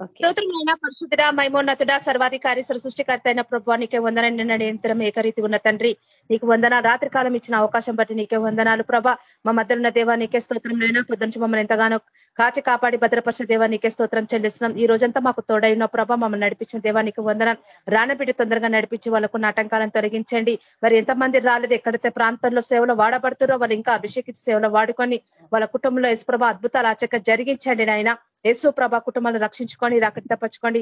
స్తోత్రమైన పరిశుద్ధుడ మైమోన్నతుడ సర్వాధికారి సృష్టికర్త అయిన ప్రభావ నీకే వందనండి నిరంతరం ఏకరీతి ఉన్న తండ్రి నీకు వందన రాత్రి కాలం ఇచ్చిన అవకాశం బట్టి నీకే వందనాలు. ప్రభ మా మధ్యలో దేవా నీకే స్తోత్రం పొద్దుంచి మమ్మల్ని ఎంతగానో కాచి కాపాడి భద్రపరిచిన దేవా నీకే స్తోత్రం చెల్లిస్తున్నాం. ఈ రోజంతా మాకు తోడైన ప్రభ మమ్మల్ని నడిపించిన దేవా నీకు వందన రానబిడ్డ తొందరగా నడిపించి వాళ్ళకు ఆటంకాలను తొలగించండి. మరి ఎంతమంది రాలేదు ఎక్కడైతే ప్రాంతంలో సేవలు వాడబడుతురో వాళ్ళు ఇంకా అభిషేకించి సేవలు వాడుకొని వాళ్ళ కుటుంబంలో యశ్ప్రభ అద్భుతాలు ఆచక జరిగించండి నాయన. యేసు ప్రభ కుటుంబాలను రక్షించుకొని తప్పచ్చుకోండి తప్పించుకోండి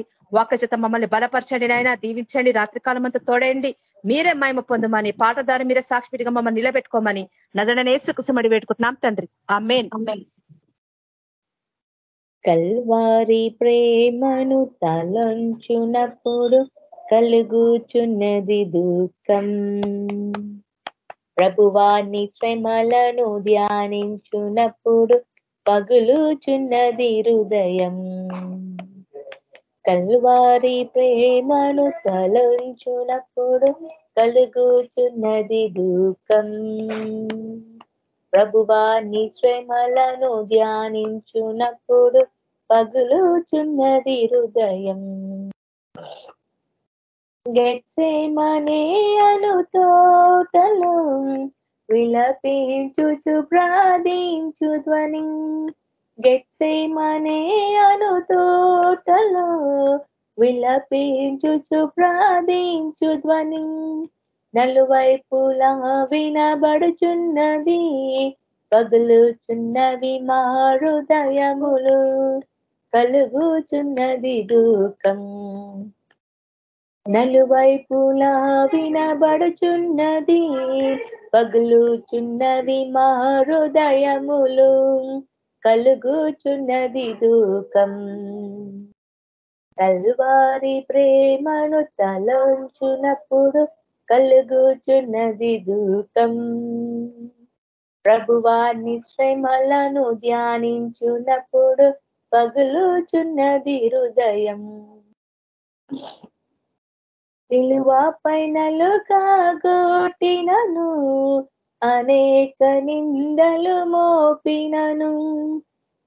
చేత మమ్మల్ని బలపరచండి నాయన దీవించండి రాత్రికాలం అంతా తోడేయండి. మీరే మహిమ పొందమని పాట ద్వారా మీరే సాక్షిగా మమ్మల్ని నిలబెట్టుకోమని నజడనేసు కుసమడి పెట్టుకుంటున్నాం తండ్రి. అమ్మేన్ కల్వారి ప్రేమను తలంచునప్పుడు కలుగుచున్నది దుఃఖం. ప్రభువాన్ని శ్రమలను ధ్యానించునప్పుడు పగులుచున్నది హృదయం. కల్వారి ప్రేమను తలంచునప్పుడు కలుగుచున్నది దుఃఖం. ప్రభువాన్ని శ్రమలను ధ్యానించునప్పుడు పగులుచున్నది హృదయం. గెట్సేమనే అను తోటలు విలపించుచు ప్రార్థించు ధ్వని. గెట్సేమనే అను తోటలో విలపించుచు ప్రార్థించు ధ్వని. నలువైపులా వినబడుచున్నది పగులుచున్నవి మా హృదయములు. కలుగుచున్నది దుఃఖం. నలువైపులా వినబడుచున్నది పగులుచున్నవి మా హృదయములు కలుగుచున్నది దూకం కల్వారి ప్రేమను తలంచునప్పుడు కలుగుచున్నది దూకం ప్రభువాన్ని శ్రమలను ధ్యానించునప్పుడు పగులుచున్నది హృదయం. సిలువ పైనలు కాగొట్టినను అనేక నిందలు మోపినను.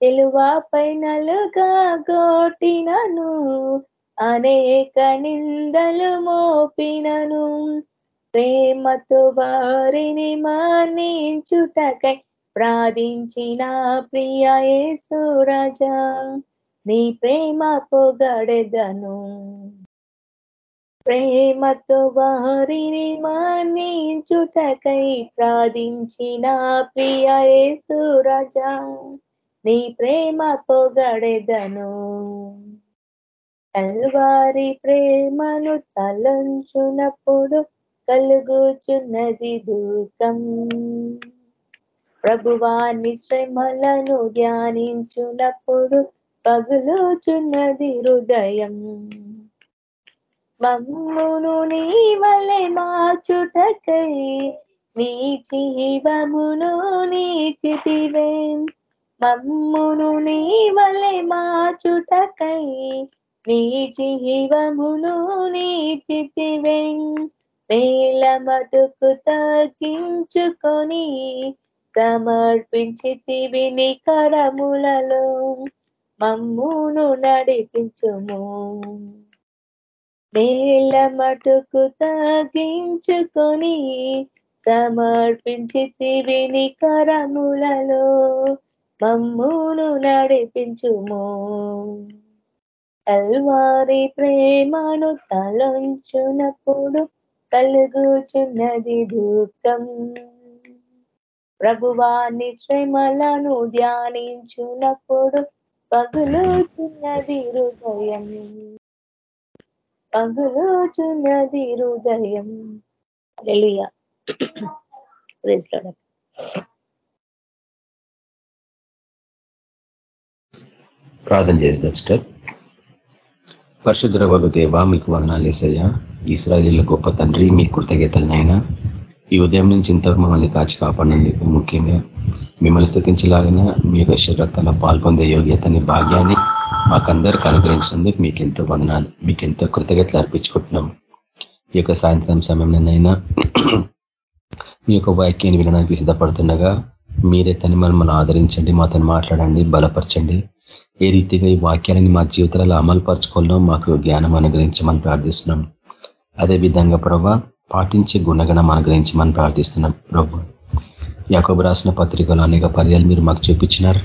సిలువ పైనలు కాగొట్టినను అనేక నిందలు మోపినను. ప్రేమతో వారిని మానించుటకై ప్రార్థించిన ప్రియే యేసురాజా నీ ప్రేమ పొగడెదను. ప్రేమతో వారిని మానించుటకై ప్రార్థించిన ప్రియ యేసురాజా నీ ప్రేమ పొగడెదను. కల్వారి ప్రేమను తలంచునప్పుడు కలుగుచున్నది దూకం ప్రభువాని శ్రమలను ధ్యానించునప్పుడు పగులుచున్నది హృదయం. మమ్మును నీ వలె మార్చుటకై నీ జీవమును నీచితివే. మమ్మును నీ వలె మార్చుటకై నీ జీవమును నీచితివే. నేల మటుకు తగ్గించుకొని సమర్పించితివి నీ కరములలో. మమ్మును నడిపించుము. నేల మటుకు తగ్గించుకొని సమర్పించి తివిని కరములలో మమ్మును నడిపించుము. కల్వారి ప్రేమను తలంచునప్పుడు కలుగుచున్నది దుఃఖం. ప్రభువాన్ని శ్రమలను ధ్యానించునప్పుడు పగులుచున్నది హృదయం. పగులుచున్నది హృదయం. ప్రార్థన చేస్తాం స్టర్ పరిశుద్ర వగు మీకు వందనాలు వేసయ్యా ఇస్రాయలీల గొప్ప తండ్రి మీ కృతజ్ఞతలనైనా ఈ ఉదయం నుంచి ఇంత మమ్మల్ని కాచి కాపాడినందుకు ముఖ్యంగా మిమ్మల్ని స్థుతించలాగిన మీ యొక్క శరీరత్వంలో పాల్పొందే యోగ్యతని భాగ్యాన్ని మాకందరికి అనుగ్రహించినందుకు మీకు ఎంతో వందనాలు మీకు ఎంతో కృతజ్ఞతలు అర్పించుకుంటున్నాం ఈ యొక్క సాయంత్రం సమయంలోనైనా మీ యొక్క వాక్యాన్ని వినడానికి సిద్ధపడుతుండగా మీరే తని మనల్ని ఆదరించండి మాతో మాట్లాడండి బలపరచండి. ఏ రీతిగా ఈ వాక్యాలని మా జీవితాలలో అమలుపరచుకోవాలో మాకు జ్ఞానం అనుగ్రహించమని ప్రార్థిస్తున్నాం అదేవిధంగా ప్రభా పాటించే గుణగణం అనుగ్రహించమని ప్రార్థిస్తున్నాం ప్రభు యాకోబు రాసిన పత్రికలు అనేక పర్యాలు మీరు మాకు చూపించినారు.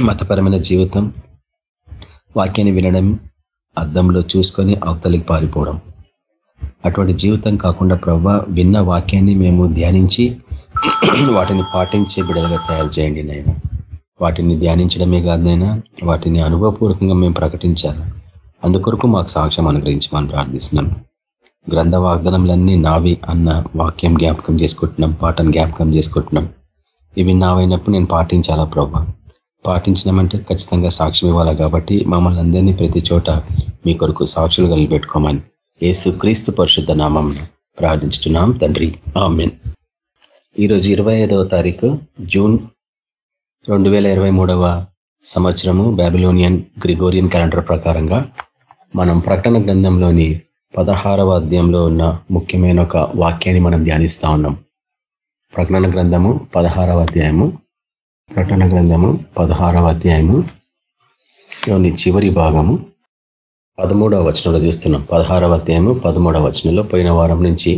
మతపరమైన జీవితం వాక్యాన్ని వినడం అద్దంలో చూసుకొని అవతలికి పారిపోవడం. అటువంటి జీవితం కాకుండా ప్రభా విన్న వాక్యాన్ని మేము ధ్యానించి వాటిని పాటించే బిడలుగా తయారు చేయండి నైనా వాటిని ధ్యానించడమే కాదనైనా వాటిని అనుభవపూర్వకంగా మేము ప్రకటించాలి. అందుకొరకు మాకు సాక్ష్యం అనుగ్రహించమని ప్రార్థిస్తున్నాం. గ్రంథ వాగ్దానంలన్నీ నావి అన్న వాక్యం జ్ఞాపకం చేసుకుంటున్నాం పాటను జ్ఞాపకం చేసుకుంటున్నాం. ఇవి నావైనప్పుడు నేను పాటించాలా ప్రభా? పాటించినామంటే ఖచ్చితంగా సాక్ష్యం ఇవ్వాలా కాబట్టి మమ్మల్ని అందరినీ ప్రతి చోట మీ కొరకు సాక్షులు కలిపెట్టుకోమని ఏసు క్రీస్తు పరిశుద్ధ నామం ప్రార్థించుతున్నాం తండ్రి. ఆమెన్. ఈరోజు ఇరవై ఐదవ తారీఖు జూన్ రెండు వేల ఇరవై మూడవ సంవత్సరము బ్యాబిలోనియన్ గ్రిగోరియన్ క్యాలెండర్ ప్రకారంగా మనం ప్రకటన గ్రంథంలోని పదహారవ అధ్యాయంలో ఉన్న ముఖ్యమైన ఒక వాక్యాన్ని మనం ధ్యానిస్తా ఉన్నాం. ప్రకటన గ్రంథము పదహారవ అధ్యాయము ప్రకటన గ్రంథము పదహారవ అధ్యాయము లోని చివరి భాగము. పదమూడవ వచనంలో చూస్తున్నాం. పదహారవ అధ్యాయము పదమూడవ వచనంలో పోయిన వారం నుంచి.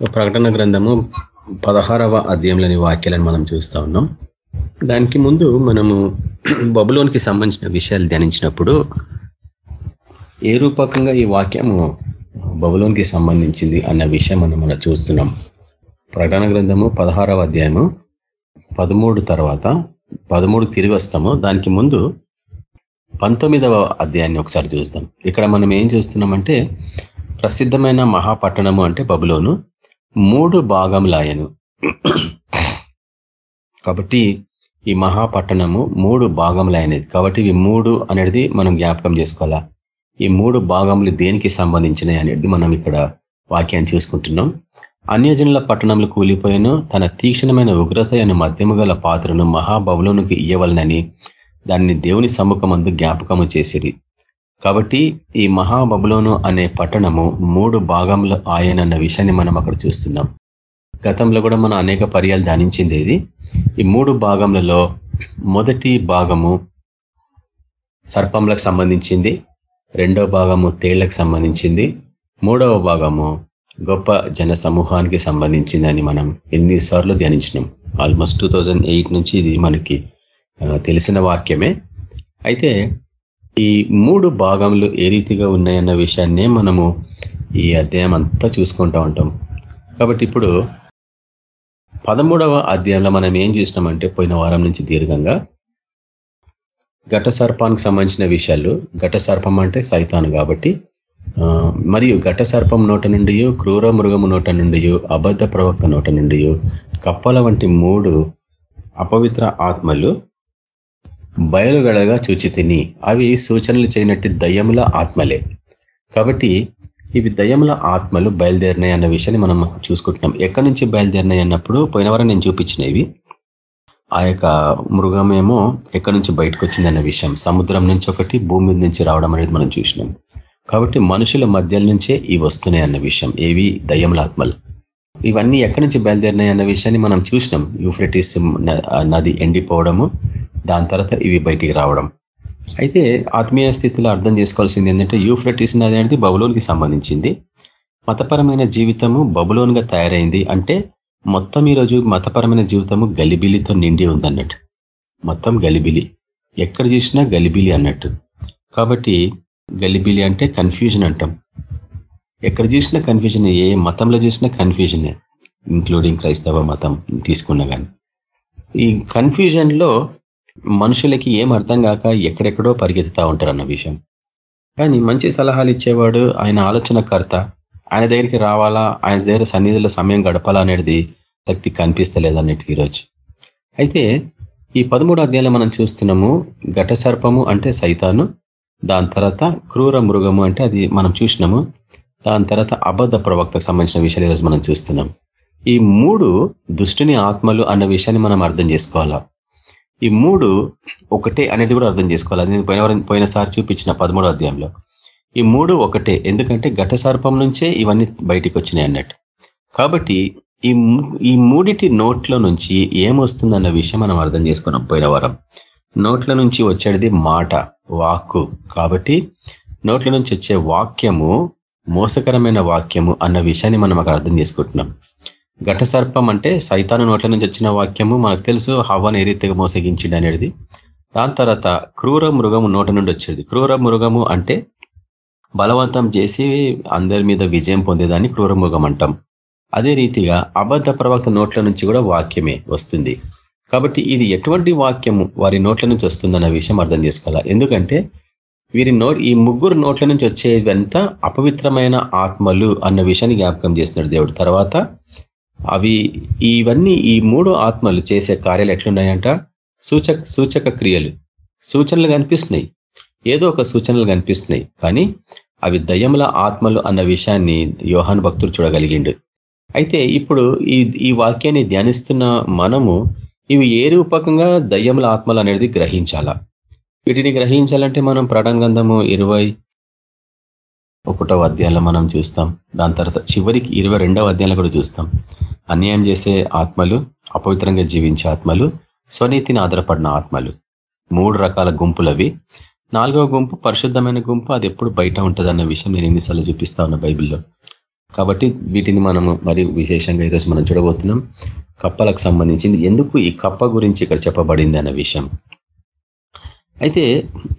ప్రకటన గ్రంథము పదహారవ అధ్యాయంలోని వాక్యాలను మనం చూస్తూ ఉన్నాం. దానికి ముందు మనము బబులోనికి సంబంధించిన విషయాలు ధ్యానించినప్పుడు ఏ రూపకంగా ఈ వాక్యము బబులోనికి సంబంధించింది అన్న విషయం మనం మనం చూస్తున్నాం. ప్రకటన గ్రంథము పదహారవ అధ్యాయము పదమూడు తర్వాత పదమూడు తిరిగి వస్తాము. దానికి ముందు పంతొమ్మిదవ అధ్యాయాన్ని ఒకసారి చూస్తాం. ఇక్కడ మనం ఏం చూస్తున్నామంటే ప్రసిద్ధమైన మహాపట్టణము అంటే బబులోను. మూడు భాగములాయను కాబట్టి ఈ మహాపట్టణము మూడు భాగములాయనేది కాబట్టి ఇవి మూడు అనేది మనం జ్ఞాపకం చేసుకోవాలా? ఈ మూడు భాగములు దేనికి సంబంధించినవి అనేది మనం ఇక్కడ వాక్యాన్ని చూసుకుంటున్నాం. అన్యజనుల పట్టణంలో కూలిపోయాను తన తీక్షణమైన ఉగ్రత అయిన మధ్యము గల పాత్రను మహాబవులోనికి ఇయ్యవలనని దాన్ని దేవుని సముఖమందు జ్ఞాపకము చేసిరి. కాబట్టి ఈ మహాబబులోను అనే పట్టణము మూడు భాగంలో ఆయనన్న విషయాన్ని మనం అక్కడ చూస్తున్నాం. గతంలో కూడా మనం అనేక పర్యాలు ధ్యానించింది ఇది ఈ మూడు భాగములలో మొదటి భాగము సర్పంలకు సంబంధించింది రెండవ భాగము తేళ్ళకు సంబంధించింది మూడవ భాగము గొప్ప జన సమూహానికి సంబంధించిందని మనం ఎన్నిసార్లు ధ్యానించినాం. ఆల్మోస్ట్ టూ నుంచి ఇది మనకి తెలిసిన వాక్యమే. అయితే ఈ మూడు భాగములు ఏ రీతిగా ఉన్నాయన్న విషయాన్నే మనము ఈ అధ్యాయం అంతా చూసుకుంటూ ఉంటాం. కాబట్టి ఇప్పుడు పదమూడవ అధ్యాయంలో మనం ఏం చేసినామంటే పోయిన వారం నుంచి దీర్ఘంగా ఘట సర్పానికి సంబంధించిన విషయాలు. ఘట సర్పం అంటే సైతాను కాబట్టి మరియు ఘట సర్పం నోట నుండి క్రూర మృగము నోట నుండి అబద్ధ ప్రవక్త నోట నుండి కప్పల వంటి మూడు అపవిత్ర ఆత్మలు బయలుగడగా చూచి తిని అవి సూచనలు చేయనట్టు దయ్యముల ఆత్మలే. కాబట్టి ఇవి దయ్యముల ఆత్మలు బయలుదేరినాయి అన్న విషయాన్ని మనం చూసుకుంటున్నాం. ఎక్కడి నుంచి బయలుదేరినాయి అన్నప్పుడు పోయినవరం నేను చూపించిన ఇవి. ఆ యొక్క మృగమేమో ఎక్కడి నుంచి బయటకు వచ్చిందన్న విషయం. సముద్రం నుంచి ఒకటి భూమి నుంచి రావడం అనేది మనం చూసినాం. కాబట్టి మనుషుల మధ్యల నుంచే ఇవి వస్తున్నాయి అన్న విషయం. ఏవి? దయ్యముల ఆత్మలు ఇవన్నీ ఎక్కడి నుంచి బయలుదేరినాయి అన్న విషయాన్ని మనం చూసినాం. యూఫ్రెటిస్ నది ఎండిపోవడము దాని తర్వాత ఇవి బయటికి రావడం. అయితే ఆత్మీయ స్థితిలో అర్థం చేసుకోవాల్సింది ఏంటంటే యూఫ్రెటిస్ నది అనేది బబులోనికి సంబంధించింది. మతపరమైన జీవితము బబులోన్గా తయారైంది అంటే మొత్తం ఈరోజు మతపరమైన జీవితము గలిబిలితో నిండి ఉందన్నట్టు. మొత్తం గలిబిలి. ఎక్కడ చూసినా గలిబిలి అన్నట్టు. కాబట్టి గలిబిలి అంటే కన్ఫ్యూజన్ అంటాం. ఎక్కడ చూసినా కన్ఫ్యూజన్ ఏ మతంలో చూసినా కన్ఫ్యూజనే ఇంక్లూడింగ్ క్రైస్తవ మతం తీసుకున్నా కానీ ఈ కన్ఫ్యూజన్లో మనుషులకి ఏం అర్థం కాక ఎక్కడెక్కడో పరిగెత్తుతా ఉంటారు అన్న విషయం. కానీ మంచి సలహాలు ఇచ్చేవాడు ఆయన ఆలోచనకర్త. ఆయన దగ్గరికి రావాలా ఆయన దగ్గర సన్నిధిలో సమయం గడపాలా అనేది శక్తి కనిపిస్తలేదు అన్నిటికీ ఈరోజు. అయితే ఈ పదమూడు అధ్యాయంలో మనం చూస్తున్నాము ఘట సర్పము అంటే సైతాను దాని తర్వాత క్రూర మృగము అంటే అది మనం చూసినాము. దాని తర్వాత అబద్ధ ప్రవక్తకు సంబంధించిన విషయాలు ఈరోజు మనం చూస్తున్నాం. ఈ మూడు దుష్టుని ఆత్మలు అన్న విషయాన్ని మనం అర్థం చేసుకోవాలా? ఈ మూడు ఒకటే అనేది కూడా అర్థం చేసుకోవాలి? అది నేను పోయిన పోయినసారి చూపించిన పదమూడో అధ్యాయంలో. ఈ మూడు ఒకటే. ఎందుకంటే ఘట సర్పం నుంచే ఇవన్నీ బయటికి వచ్చినాయి అన్నట్టు. కాబట్టి ఈ ఈ మూడిటి నోట్ల నుంచి ఏమొస్తుందన్న విషయం మనం అర్థం చేసుకున్నాం పోయిన వారం. నోట్ల నుంచి వచ్చేది మాట. వాక్కు. కాబట్టి నోట్ల నుంచి వచ్చే వాక్యము మోసకరమైన వాక్యము అన్న విషయాన్ని మనం అక్కడ అర్థం చేసుకుంటున్నాం. ఘట సర్పం అంటే సైతాను నోట్ల నుంచి వచ్చిన వాక్యము మనకు తెలుసు హవ్వను ఏ రీతిగా మోసగించింది అనేది. దాని తర్వాత క్రూర మృగము నోట నుండి వచ్చేది. క్రూర మృగము అంటే బలవంతం చేసి అందరి మీద విజయం పొందేదాన్ని క్రూర మృగం అంటాం. అదే రీతిగా అబద్ధ ప్రవక్త నోట్ల నుంచి కూడా వాక్యమే వస్తుంది. కాబట్టి ఇది ఎటువంటి వాక్యము వారి నోట్ల నుంచి వస్తుందన్న విషయం అర్థం చేసుకోవాలా? ఎందుకంటే వీరి నోట్ ఈ ముగ్గురు నోట్ల నుంచి వచ్చేదంతా అపవిత్రమైన ఆత్మలు అన్న విషయాన్ని జ్ఞాపకం చేస్తున్నాడు దేవుడు. తర్వాత అవి ఇవన్నీ ఈ మూడు ఆత్మలు చేసే కార్యాలు ఎట్లున్నాయంట? సూచక సూచక క్రియలు. సూచనలు కనిపిస్తున్నాయి. ఏదో ఒక సూచనలు కనిపిస్తున్నాయి. కానీ అవి దయ్యముల ఆత్మలు అన్న విషయాన్ని యోహాన్ భక్తుడు చూడగలిగిండు. అయితే ఇప్పుడు ఈ ఈ వాక్యాన్ని ధ్యానిస్తున్న మనము ఇవి ఏ రూపకంగా దయ్యముల ఆత్మలు అనేది గ్రహించాలా? వీటిని గ్రహించాలంటే మనం ప్రణంగంధము ఇరవై ఒకటో అధ్యాయంలో మనం చూస్తాం. దాని తర్వాత చివరికి ఇరవై రెండవ అధ్యాయంలో కూడా చూస్తాం. అన్యాయం చేసే ఆత్మలు అపవిత్రంగా జీవించే ఆత్మలు స్వనీతిని ఆధారపడిన ఆత్మలు. మూడు రకాల గుంపులవి. నాలుగవ గుంపు పరిశుద్ధమైన గుంపు. అది ఎప్పుడు బయట ఉంటుందన్న విషయం నేను ఎన్నిసార్లు చూపిస్తా ఉన్నా బైబిల్లో. కాబట్టి వీటిని మనము మరి విశేషంగా ఈరోజు మనం చూడబోతున్నాం. కప్పలకు సంబంధించింది. ఎందుకు ఈ కప్ప గురించి ఇక్కడ చెప్పబడింది అన్న విషయం? అయితే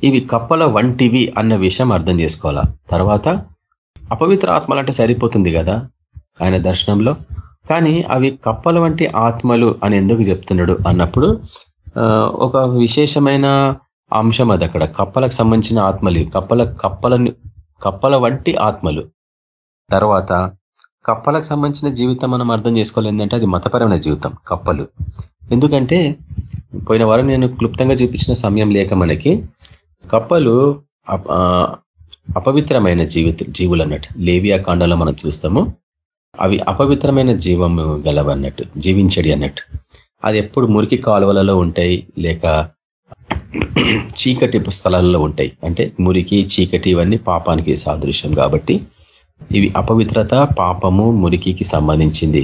ఇవి కప్పల వంటివి అన్న విషయం అర్థం చేసుకోవాలా? తర్వాత అపవిత్ర ఆత్మలు అంటే సరిపోతుంది కదా ఆయన దర్శనంలో. కానీ అవి కప్పల వంటి ఆత్మలు అని ఎందుకు చెప్తున్నాడు అన్నప్పుడు ఒక విశేషమైన అంశం అది అక్కడ. కప్పలకు సంబంధించిన ఆత్మలు. కప్పల కప్పలని కప్పల వంటి ఆత్మలు. తర్వాత కప్పలకు సంబంధించిన జీవితం మనం అర్థం చేసుకోవాలి ఏంటంటే అది మతపరమైన జీవితం కప్పలు. ఎందుకంటే పోయిన వారం నేను క్లుప్తంగా చూపించిన సమయం లేక మనకి కప్పలు అపవిత్రమైన జీవిత జీవులు అన్నట్టు. లేవియా కాండంలో మనం చూస్తాము అవి అపవిత్రమైన జీవము గలవన్నట్టు జీవించడి అన్నట్టు. అది ఎప్పుడు మురికి కాలువలలో ఉంటాయి లేక చీకటి స్థలాలలో ఉంటాయి. అంటే మురికి చీకటి ఇవన్నీ పాపానికి సాదృశ్యం కాబట్టి ఇవి అపవిత్రత పాపము మురికికి సంబంధించింది.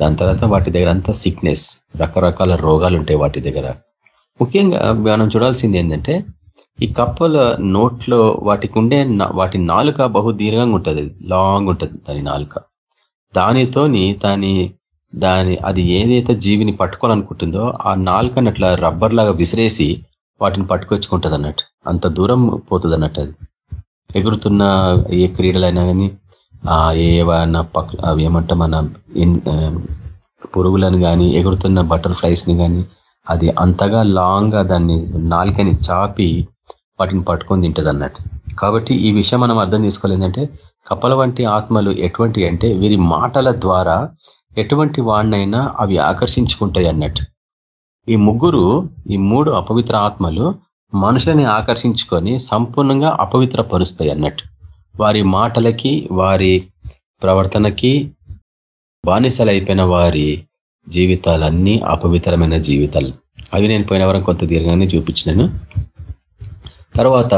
దాని తర్వాత వాటి దగ్గర అంతా సిక్నెస్ రకరకాల రోగాలు ఉంటాయి వాటి దగ్గర. ముఖ్యంగా మనం చూడాల్సింది ఏంటంటే ఈ కప్పల నోట్లో వాటికి ఉండే వాటి నాలుక బహు దీర్ఘంగా ఉంటుంది. లాంగ్ ఉంటుంది దాని నాలుక. దానితోని దాని దాని అది ఏదైతే జీవిని పట్టుకోవాలనుకుంటుందో ఆ నాలుకని అట్లా రబ్బర్ లాగా విసిరేసి వాటిని పట్టుకొచ్చుకుంటుంది అన్నట్టు అంత దూరం పోతుంది అన్నట్టు అది. ఎగురుతున్న ఏ క్రీడలైనా కానీ ఏవైనా పక్ అవి ఏమంటే మన పురుగులను కానీ ఎగురుతున్న బటర్ఫ్లైస్ని కానీ అది అంతగా లాంగ్గా దాన్ని నాలుకని చాపి వాటిని పట్టుకొని తింటుంది అన్నట్టు కాబట్టి ఈ విషయం మనం అర్థం చేసుకోవాలి ఏంటంటే వంటి ఆత్మలు ఎటువంటి అంటే వీరి మాటల ద్వారా ఎటువంటి వాడినైనా అవి ఆకర్షించుకుంటాయి అన్నట్టు ఈ ముగ్గురు ఈ మూడు అపవిత్ర ఆత్మలు మనుషులని ఆకర్షించుకొని సంపూర్ణంగా అపవిత్ర పరుస్తాయి అన్నట్టు. వారి మాటలకి వారి ప్రవర్తనకి బానిసలైపోయిన వారి జీవితాలన్నీ అపవిత్రమైన జీవితాలు. అవి నేను పోయిన వరం కొంత దీర్ఘంగానే చూపించినాను. తర్వాత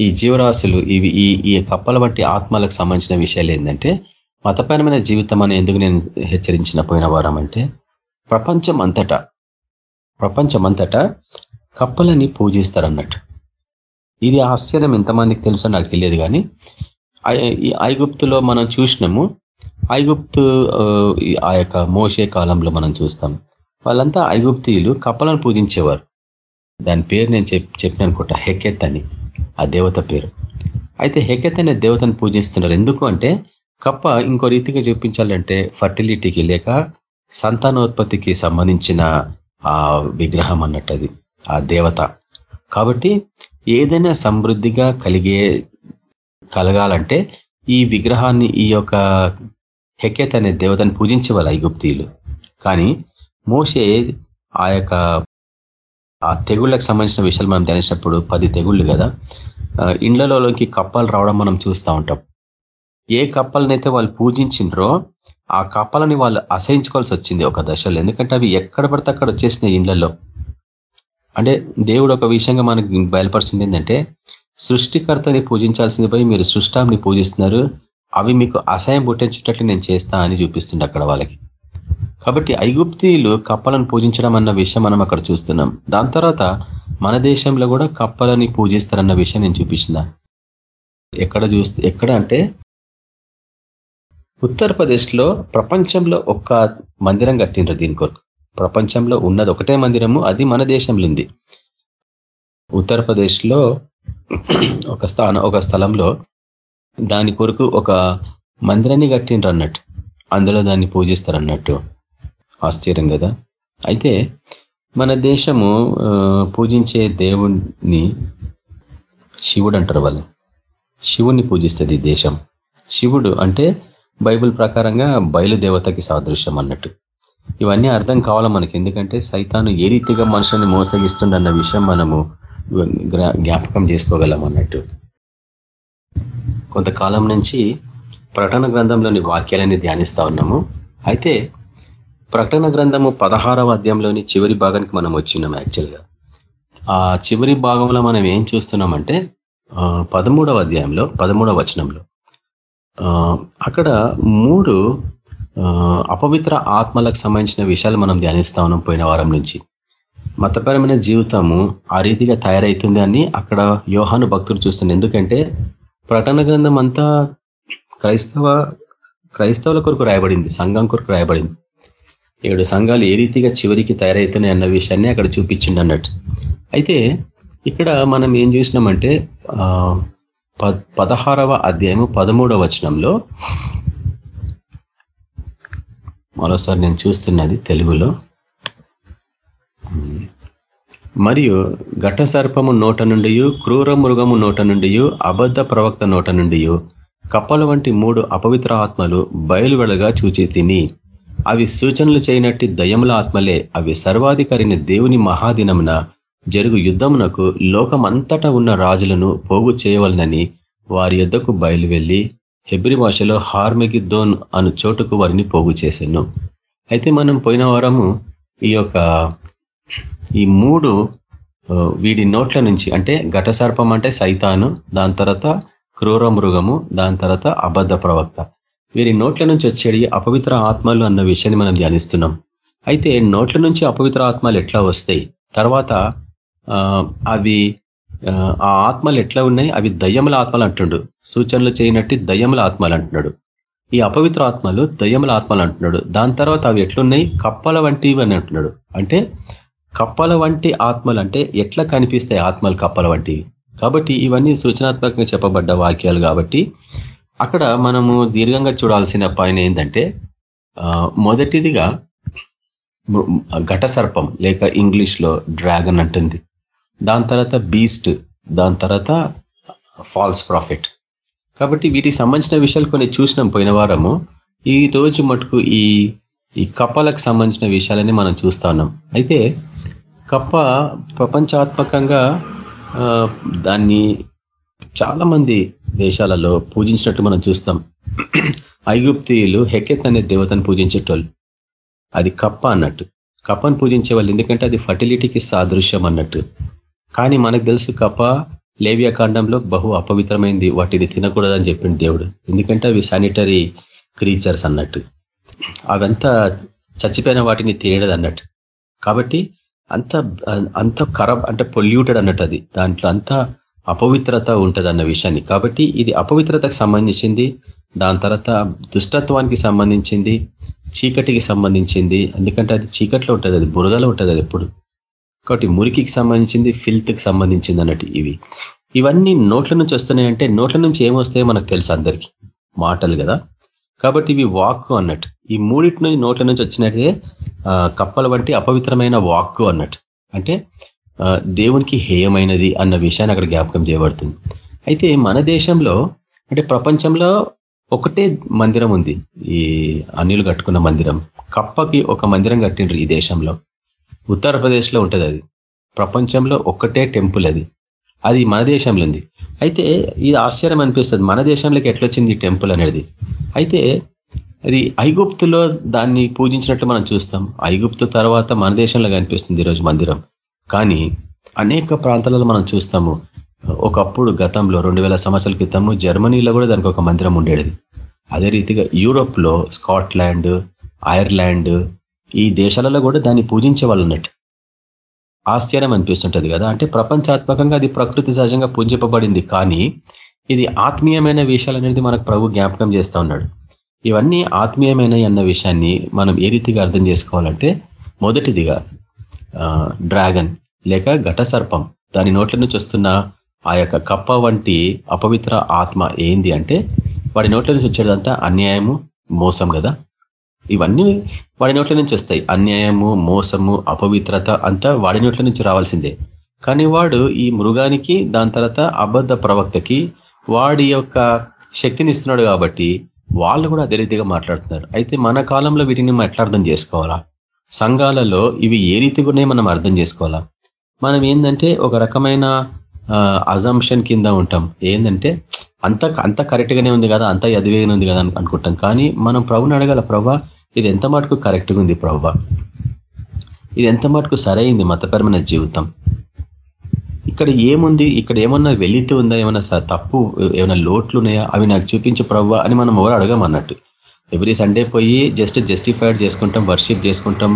ఈ జీవరాశులు ఇవి ఈ ఈ కప్పల వంటి ఆత్మలకు సంబంధించిన విషయాలు ఏంటంటే మతపరమైన జీవితం అని ఎందుకు నేను హెచ్చరించిన పోయిన వారం అంటే ప్రపంచం అంతటా ప్రపంచం అంతటా కప్పలని పూజిస్తారన్నట్టు. ఇది ఆశ్చర్యం ఎంతమందికి తెలుసో నాకు తెలియదు కానీ ఈ ఐగుప్తులో మనం చూసినాము ఐగుప్తు ఆ యొక్క మోసే కాలంలో మనం చూస్తాం. వాళ్ళంతా ఐగుప్తీయులు కప్పలను పూజించేవారు. దాని పేరు నేను చెప్పిన అనుకుంటా హెకెత్ అని ఆ దేవత పేరు. అయితే హెకెత్ అనే దేవతను పూజిస్తున్నారు. ఎందుకు అంటే కప్ప ఇంకో రీతిగా చూపించాలంటే ఫర్టిలిటీకి లేక సంతానోత్పత్తికి సంబంధించిన ఆ విగ్రహం అన్నట్టు అది. ఆ దేవత. కాబట్టి ఏదైనా సమృద్ధిగా కలిగే కలగాలంటే ఈ విగ్రహాన్ని ఈ యొక్క హెకెత్ అనే దేవతను పూజించేవాళ్ళు ఐగుప్తీయులు. కానీ మోసే ఆ యొక్క ఆ తెగుళ్ళకు సంబంధించిన విషయాలు మనం తెలిసినప్పుడు పది తెగుళ్ళు కదా ఇండ్లలోకి కప్పలు రావడం మనం చూస్తూ ఉంటాం. ఏ కప్పలనైతే వాళ్ళు పూజించిండ్రో ఆ కప్పలని వాళ్ళు అసహించుకోవాల్సి వచ్చింది ఒక దశలో. ఎందుకంటే అవి ఎక్కడ పడితే అక్కడ వచ్చేసినాయి ఇండ్లలో అంటే దేవుడు ఒక విషయంగా మనకు బయలుపరిచింది ఏంటంటే సృష్టికర్తని పూజించాల్సింది పోయి మీరు సృష్టాన్ని పూజిస్తున్నారు అవి మీకు అసహాయం పుట్టించేటట్లు నేను చేస్తా అని చూపిస్తుండే అక్కడ వాళ్ళకి. కాబట్టి ఐగుప్తీయులు కప్పలను పూజించడం అన్న విషయం మనం అక్కడ చూస్తున్నాం. దాని తర్వాత మన దేశంలో కూడా కప్పలని పూజిస్తారన్న విషయం నేను చూపించిన ఎక్కడ చూస్తే ఎక్కడ అంటే ఉత్తరప్రదేశ్లో ప్రపంచంలో ఒక్క మందిరం కట్టిండ్రు దీని కొరకు. ప్రపంచంలో ఉన్నది ఒకటే మందిరము అది మన దేశంలో ఉంది ఉత్తరప్రదేశ్లో ఒక స్థానం ఒక స్థలంలో దాని కొరకు ఒక మందిరాన్ని కట్టిండ్రు అన్నట్టు అందులో దాన్ని పూజిస్తారు అన్నట్టు ఆశ్చర్యం కదా. అయితే మన దేశము పూజించే దేవుణ్ణి శివుడు అంటారు వాళ్ళు. శివుణ్ణి పూజిస్తుంది దేశం. శివుడు అంటే బైబిల్ ప్రకారంగా బయలుదేవతకి సాదృశ్యం అన్నట్టు ఇవన్నీ అర్థం కావాలి మనకి? ఎందుకంటే సైతాను ఏ రీతిగా మనుషుల్ని మోసగిస్తుండన్న విషయం మనము జ్ఞాపకం చేసుకోగలం అన్నట్టు. కొంతకాలం నుంచి ప్రకటన గ్రంథంలోని వాక్యాలని ధ్యానిస్తా ఉన్నాము. అయితే ప్రకటన గ్రంథము పదహారవ అధ్యాయంలోని చివరి భాగానికి మనం వచ్చినాం యాక్చువల్గా. ఆ చివరి భాగంలో మనం ఏం చూస్తున్నామంటే పదమూడవ అధ్యాయంలో పదమూడవ వచనంలో అక్కడ మూడు అపవిత్ర ఆత్మలకు సంబంధించిన విషయాలు మనం ధ్యానిస్తా ఉన్నాం పోయిన వారం నుంచి. మతపరమైన జీవితము ఆ రీతిగా తయారవుతుంది అని అక్కడ యోహాను భక్తులు చూస్తున్నారు. ఎందుకంటే ప్రకటన గ్రంథం అంతా క్రైస్తవ క్రైస్తవుల కొరకు రాయబడింది సంఘం కొరకు రాయబడింది. ఏడు సంఘాలు ఏ రీతిగా చివరికి తయారవుతున్నాయి అన్న విషయాన్ని అక్కడ చూపించింది అన్నట్టు. అయితే ఇక్కడ మనం ఏం చూసినామంటే పదహారవ అధ్యాయము పదమూడవ వచనంలో మరోసారి నేను చూస్తున్నది తెలుగులో. మరియు ఘట సర్పము నోట నుండి క్రూర మృగము నోట నుండి అబద్ధ ప్రవక్త నోట నుండి కప్పల వంటి మూడు అపవిత్ర ఆత్మలు బయలువెడగా చూచి తిని అవి సూచనలు చేయనట్టి దయముల ఆత్మలే అవి సర్వాధికారిని దేవుని మహాదినమున జరుగు యుద్ధమునకు లోకమంతటా ఉన్న రాజులను పోగు చేయవలనని వారి యుద్ధకు బయలు వెళ్ళి హెబ్రి భాషలో హార్మెగిద్దోన్ అను చోటుకు వారిని పోగు చేశాను అయితే మనం పోయిన వారము ఈ యొక్క ఈ మూడు వీడి నోట్ల నుంచి అంటే ఘట సర్పం అంటే సైతాను దాని తర్వాత క్రూర మృగము దాని తర్వాత అబద్ధ ప్రవక్త. వీరి నోట్ల నుంచి వచ్చేది అపవిత్ర ఆత్మలు అన్న విషయాన్ని మనం ధ్యానిస్తున్నాం. అయితే నోట్ల నుంచి అపవిత్ర ఆత్మలు ఎట్లా వస్తాయి? తర్వాత అవి ఆ ఆత్మలు ఎట్లా ఉన్నాయి? అవి దయ్యముల ఆత్మలు అంటున్నాడు సూచనలు చేయనట్టు దయ్యముల ఆత్మలు అంటున్నాడు. ఈ అపవిత్ర ఆత్మలు దయ్యముల ఆత్మలు అంటున్నాడు. దాని తర్వాత అవి ఎట్లున్నాయి? కప్పల వంటివి అని అంటున్నాడు. అంటే కప్పల వంటి ఆత్మలు అంటే ఎట్లా కనిపిస్తాయి ఆత్మలు కప్పల వంటివి? కాబట్టి ఇవన్నీ సూచనాత్మకంగా చెప్పబడ్డ వాక్యాలు కాబట్టి అక్కడ మనము దీర్ఘంగా చూడాల్సిన పైన ఏంటంటే మొదటిదిగా ఘట సర్పం లేక ఇంగ్లీష్లో డ్రాగన్ అంటుంది. దాని తర్వాత బీస్ట్ దాని తర్వాత ఫాల్స్ ప్రాఫిట్. కాబట్టి వీటికి సంబంధించిన విషయాలు కొన్ని చూసినాం పోయిన వారము. ఈ రోజు మటుకు ఈ ఈ కప్పలకు సంబంధించిన విషయాలని మనం చూస్తా ఉన్నాం. అయితే కప్ప ప్రపంచాత్మకంగా దాన్ని చాలామంది దేశాలలో పూజించినట్లు మనం చూస్తాం. ఐగుప్తీయులు హెకెత్ అనే దేవతను పూజించేటోళ్ళు. అది కప్ప అన్నట్టు. కప్పను పూజించే వాళ్ళు ఎందుకంటే అది ఫర్టిలిటీకి సాదృశ్యం అన్నట్టు. కానీ మనకు తెలుసు కప్ప లేవ్యాకాండంలో బహు అపవిత్రమైంది. వాటిని తినకూడదని చెప్పింది దేవుడు. ఎందుకంటే అవి శానిటరీ క్రీచర్స్ అన్నట్టు. అవంతా చచ్చిపోయిన వాటిని తినేది అన్నట్టు. కాబట్టి అంత అంత ఖరాబ్ అంటే పొల్యూటెడ్ అన్నట్టు అది. దాంట్లో అంతా అపవిత్రత ఉంటుంది అన్న విషయాన్ని. కాబట్టి ఇది అపవిత్రతకు సంబంధించింది దాని తర్వాత దుష్టత్వానికి సంబంధించింది చీకటికి సంబంధించింది. ఎందుకంటే అది చీకట్లో ఉంటుంది అది బురదలో ఉంటుంది అది ఎప్పుడు. కాబట్టి మురికికి సంబంధించింది ఫిల్త్కి సంబంధించింది అన్నట్టు ఇవి. ఇవన్నీ నోట్ల నుంచి వస్తున్నాయంటే నోట్ల నుంచి ఏమొస్తాయో మనకు తెలుసు అందరికీ. మాటలు కదా. కాబట్టి ఇవి వాక్కు అన్నట్టు. ఈ మూడింటి నుంచి నోట్ల నుంచి వచ్చినట్టే కప్పల వంటి అపవిత్రమైన వాక్కు అన్నట్టు. అంటే దేవునికి హేయమైనది అన్న విషయాన్ని అక్కడ జ్ఞాపకం చేయబడుతుంది. అయితే మన దేశంలో అంటే ప్రపంచంలో ఒకటే మందిరం ఉంది. ఈ అన్యులు కట్టుకున్న మందిరం. కప్పకి ఒక మందిరం కట్టిండ్రు ఈ దేశంలో. ఉత్తరప్రదేశ్లో ఉంటుంది అది. ప్రపంచంలో ఒక్కటే టెంపుల్ అది. అది మన దేశంలో ఉంది అయితే ఇది ఆశ్చర్యం అనిపిస్తుంది. మన దేశంలోకి ఎట్లొచ్చింది ఈ టెంపుల్ అనేది? అయితే అది ఐగుప్తులో దాన్ని పూజించినట్లు మనం చూస్తాం. ఐగుప్తు తర్వాత మన దేశంలో కనిపిస్తుంది ఈరోజు మందిరం. కానీ అనేక ప్రాంతాలలో మనం చూస్తాము. ఒకప్పుడు గతంలో రెండు వేల సంవత్సరాల క్రితము జర్మనీలో కూడా దానికి ఒక మందిరం ఉండేది. అదే రీతిగా యూరోప్లో స్కాట్లాండ్ ఐర్లాండ్ ఈ దేశాలలో కూడా దాన్ని పూజించే వాళ్ళు ఉన్నట్టు. ఆశ్చర్యం అనిపిస్తుంటది కదా. అంటే ప్రపంచాత్మకంగా అది ప్రకృతి సహజంగా పూజింపబడింది కానీ ఇది ఆత్మీయమైన విషయాలు అనేది మనకు ప్రభు జ్ఞాపకం చేస్తూ ఉన్నాడు. ఇవన్నీ ఆత్మీయమైన అన్న విషయాన్ని మనం ఏ రీతిగా అర్థం చేసుకోవాలంటే మొదటిదిగా డ్రాగన్ లేక ఘట సర్పం దాని నోట్ల నుంచి వస్తున్న ఆ యొక్క కప్ప వంటి అపవిత్ర ఆత్మ ఏంది అంటే వాడి నోట్ల నుంచి వచ్చేదంతా అన్యాయము మోసం కదా. ఇవన్నీ వాడి నోట్ల నుంచి వస్తాయి. అన్యాయము మోసము అపవిత్రత అంతా వాడి నోట్ల నుంచి రావాల్సిందే. కానీ వాడు ఈ మృగానికి దాని తర్వాత అబద్ధ ప్రవక్తకి వాడి యొక్క శక్తిని ఇస్తున్నాడు కాబట్టి వాళ్ళు కూడా అదే రీతిగా మాట్లాడుతున్నారు. అయితే మన కాలంలో వీటిని మనం ఎట్లా అర్థం చేసుకోవాలా? సంఘాలలో ఇవి ఏ రీతిగానే మనం అర్థం చేసుకోవాలా? మనం ఏంటంటే ఒక రకమైన అజంప్షన్ కింద ఉంటాం. ఏంటంటే అంత అంత కరెక్ట్ గానే ఉంది కదా అంత ఎదివేగానే ఉంది కదా అనుకుంటాం. కానీ మనం ప్రభుని అడగాల ప్రభా ఇది ఎంత మటుకు కరెక్ట్గా ఉంది ప్రభా? ఇది ఎంత మటుకు సరైంది మతపరమైన జీవితం? ఇక్కడ ఏముంది? ఇక్కడ ఏమన్నా వెళితే ఉందా? ఏమన్నా తప్పు ఏమైనా లోట్లు ఉన్నాయా అవి నాకు చూపించు ప్రవ్వా అని మనం ఎవరు అడగమన్నట్టు. ఎవ్రీ సండే పోయి జస్ట్ జస్టిఫైడ్ చేసుకుంటాం వర్షిప్ చేసుకుంటాం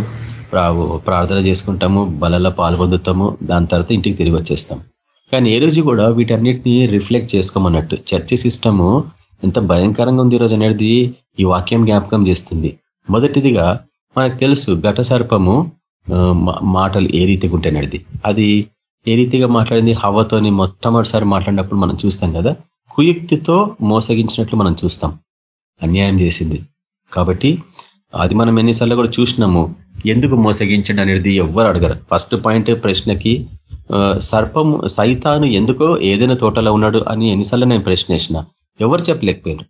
ప్రార్థన చేసుకుంటాము బలలో పాల్పొందుతాము దాని తర్వాత ఇంటికి తిరిగి వచ్చేస్తాం. కానీ ఏ రోజు కూడా వీటన్నిటిని రిఫ్లెక్ట్ చేసుకోమన్నట్టు. చర్చ సిస్టము ఎంత భయంకరంగా ఉంది ఈరోజు అనేది ఈ వాక్యం జ్ఞాపకం చేస్తుంది. మొదటిదిగా మనకు తెలుసు ఘట సర్పము మాటలు ఏ రీతిగా ఉంటాయి అది ఏ రీతిగా మాట్లాడింది? హవతోని మొట్టమొదటిసారి మాట్లాడినప్పుడు మనం చూస్తాం కదా. కుయుక్తితో మోసగించినట్లు మనం చూస్తాం. అన్యాయం చేసింది. కాబట్టి అది మనం ఎన్నిసార్లు కూడా చూసినాము. ఎందుకు మోసగించండి అనేది ఎవ్వరు అడగరు. ఫస్ట్ పాయింట్ ప్రశ్నకి సర్పము సైతాను ఎందుకో ఏదైనా తోటలో ఉన్నాడు అని ఎన్నిసార్లు నేను ప్రశ్న వేసిన. ఎవరు చెప్పలేకపోయారు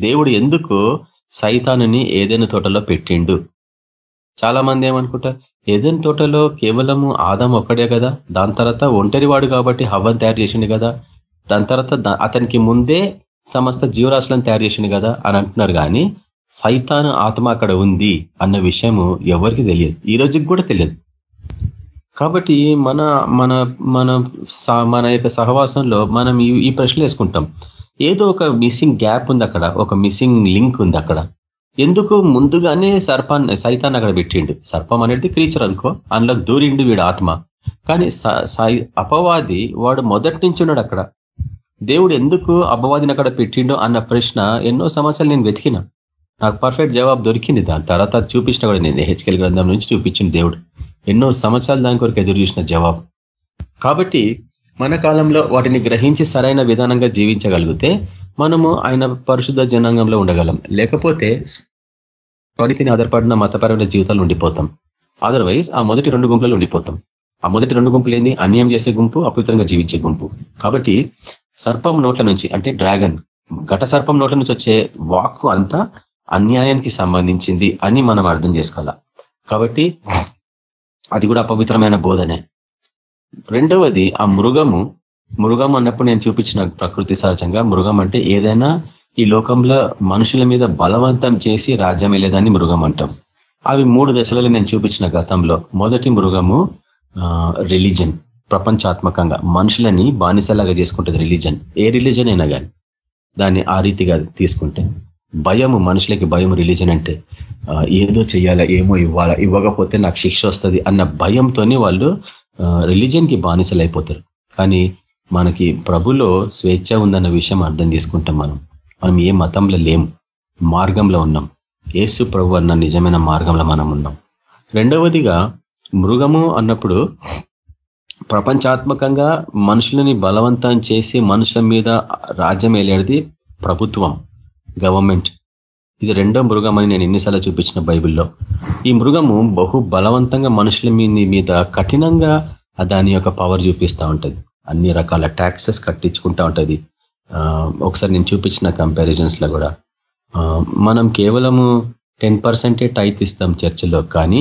దేవుడు ఎందుకు సైతానుని ఏదైనా తోటలో పెట్టిండు. చాలా మంది ఏమనుకుంటారు? ఏదైనా తోటలో కేవలము ఆదం ఒక్కడే కదా? దాని తర్వాత ఒంటరివాడు కాబట్టి హవ్వను తయారు చేసిండు కదా? దాని తర్వాత అతనికి ముందే సమస్త జీవరాశులను తయారు చేసిండు కదా? అని అంటున్నారు కానీ సైతాను ఆత్మ అక్కడ ఉంది అన్న విషయము ఎవరికి తెలియదు. ఈ రోజుకి కూడా తెలియదు. కాబట్టి మన మన మన మన యొక్క సహవాసంలో మనం ఈ ప్రశ్నలు వేసుకుంటాం. ఏదో ఒక మిస్సింగ్ గ్యాప్ ఉంది అక్కడ ఒక మిస్సింగ్ లింక్ ఉంది అక్కడ. ఎందుకు ముందుగానే సర్పాన్ని సైతాన్ని అక్కడ పెట్టిండు? సర్పం అనేది క్రీచర్ అనుకో అందులో దూరిండు వీడు ఆత్మ. కానీ అపవాది వాడు మొదటి నుంచి ఉన్నాడు అక్కడ. దేవుడు ఎందుకు అపవాదిని అక్కడ పెట్టిండు అన్న ప్రశ్న ఎన్నో సంవత్సరాలు నేను వెతికిన. నాకు పర్ఫెక్ట్ జవాబు దొరికింది దాని తర్వాత చూపించిన కూడా నేను. హెచ్కెల్ గ్రంథం నుంచి చూపించిన దేవుడు. ఎన్నో సంవత్సరాలు దాని కొరకు ఎదురు చూసిన జవాబు. కాబట్టి మన కాలంలో వాటిని గ్రహించి సరైన విధానంగా జీవించగలిగితే మనము ఆయన పరిశుద్ధ జనాంగంలో ఉండగలం. లేకపోతే స్వరితిని ఆధారపడిన మతపరమైన జీవితాలు ఉండిపోతాం. అదర్వైజ్ ఆ మొదటి రెండు గుంపులలో ఉండిపోతాం. ఆ మొదటి రెండు గుంపులు ఏంది? అన్యాయం చేసే గుంపు అపవిత్రంగా జీవించే గుంపు. కాబట్టి సర్పం నోట్ల నుంచి అంటే డ్రాగన్ ఘట సర్పం నోట్ల నుంచి వచ్చే వాక్కు అంతా అన్యాయానికి సంబంధించింది అని మనం అర్థం చేసుకోవాలా. కాబట్టి అది కూడా అపవిత్రమైన బోధనే. రెండవది ఆ మృగము మృగం అన్నప్పుడు నేను చూపించిన ప్రకృతి సహజంగా మృగం అంటే ఏదైనా ఈ లోకంలో మనుషుల మీద బలవంతం చేసి రాజ్యం వెళ్ళేదాన్ని మృగం అంటాం. అవి మూడు దశలలో నేను చూపించిన గతంలో. మొదటి మృగము రిలీజన్ ప్రపంచాత్మకంగా. మనుషులని బానిసలాగా చేసుకుంటుంది రిలీజన్. ఏ రిలీజన్ అయినా కానీ దాన్ని ఆ రీతిగా తీసుకుంటే. భయము మనుషులకి భయం రిలీజన్ అంటే. ఏదో చేయాలా ఏమో ఇవ్వాలా ఇవ్వకపోతే నాకు శిక్ష వస్తుంది అన్న భయంతోనే వాళ్ళు రిలీజియన్కి బానిసలు అయిపోతారు కానీ మనకి ప్రభులో స్వేచ్ఛ ఉందన్న విషయం అర్థం చేసుకుంటాం మనం. మనం ఏ మతంలో లేం మార్గంలో ఉన్నాం. ఏసు ప్రభు అన్న నిజమైన మార్గంలో మనం ఉన్నాం. రెండవదిగా మృగము అన్నప్పుడు ప్రపంచాత్మకంగా మనుషులని బలవంతం చేసి మనుషుల మీద రాజ్యం ఏలేది ప్రభుత్వం గవర్నమెంట్. ఇది రెండో మృగం అని నేను ఎన్నిసార్లు చూపించిన బైబిల్లో. ఈ మృగము బహు బలవంతంగా మనుషుల మీద కఠినంగా దాని యొక్క పవర్ చూపిస్తూ ఉంటుంది. అన్ని రకాల ట్యాక్సెస్ కట్టించుకుంటూ ఉంటుంది. ఒకసారి నేను చూపించిన కంపారిజన్స్లో కూడా. మనం కేవలము టెన్ పర్సెంటే టైత్ ఇస్తాం చర్చిలో కానీ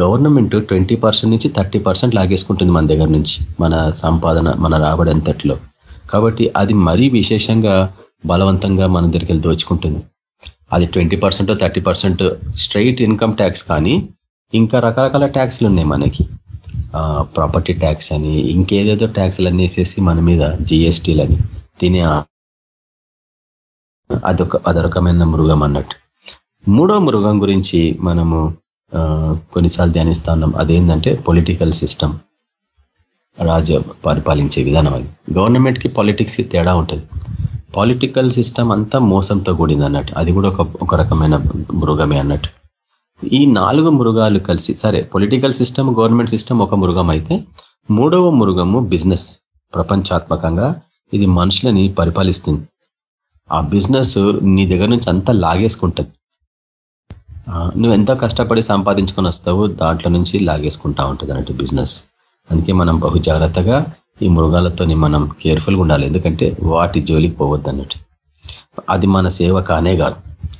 గవర్నమెంట్ ట్వంటీ పర్సెంట్ నుంచి థర్టీ పర్సెంట్ లాగేసుకుంటుంది మన దగ్గర నుంచి మన సంపాదన మన రాబడి అంతట్లో. కాబట్టి అది మరీ విశేషంగా బలవంతంగా మన దగ్గరికి దోచుకుంటుంది. అది twenty percent thirty percent straight income tax కానీ ఇంకా రకరకాల ట్యాక్స్లు ఉన్నాయి మనకి. ప్రాపర్టీ ట్యాక్స్ అని ఇంకేదేదో ట్యాక్స్లు అన్నీ వేసేసి మన మీద జిఎస్టీలని తినే అదొక అదొరకమైన మృగం అన్నట్టు. మూడో మృగం గురించి మనము కొన్నిసార్లు ధ్యానిస్తా ఉన్నాం. అదేంటంటే పొలిటికల్ సిస్టమ్. రాజ్య పరిపాలించే విధానం అది. గవర్నమెంట్కి పాలిటిక్స్కి తేడా ఉంటుంది. పాలిటికల్ సిస్టమ్ అంతా మోసంతో కూడింది అన్నట్టు. అది కూడా ఒక ఒక రకమైన మృగమే అన్నట్టు. ఈ నాలుగు మృగాలు కలిసి సరే పొలిటికల్ సిస్టమ్ గవర్నమెంట్ సిస్టమ్ ఒక మృగం అయితే మూడవ మృగము బిజినెస్ ప్రపంచాత్మకంగా ఇది మనుషులని పరిపాలిస్తుంది. ఆ బిజినెస్ నీ దగ్గర నుంచి అంతా లాగేసుకుంటుంది. నువ్వు ఎంత కష్టపడి సంపాదించుకొని వస్తావో దాంట్లో నుంచి లాగేసుకుంటా ఉంటుంది అన్నట్టు బిజినెస్ అందుకే మనం బహు జాగ్రత్తగా ఈ మృగాలతోని మనం కేర్ఫుల్గా ఉండాలి. ఎందుకంటే వాటి జోలికి పోవద్దు అన్నట్టు. అది మన సేవ కానే కాదు.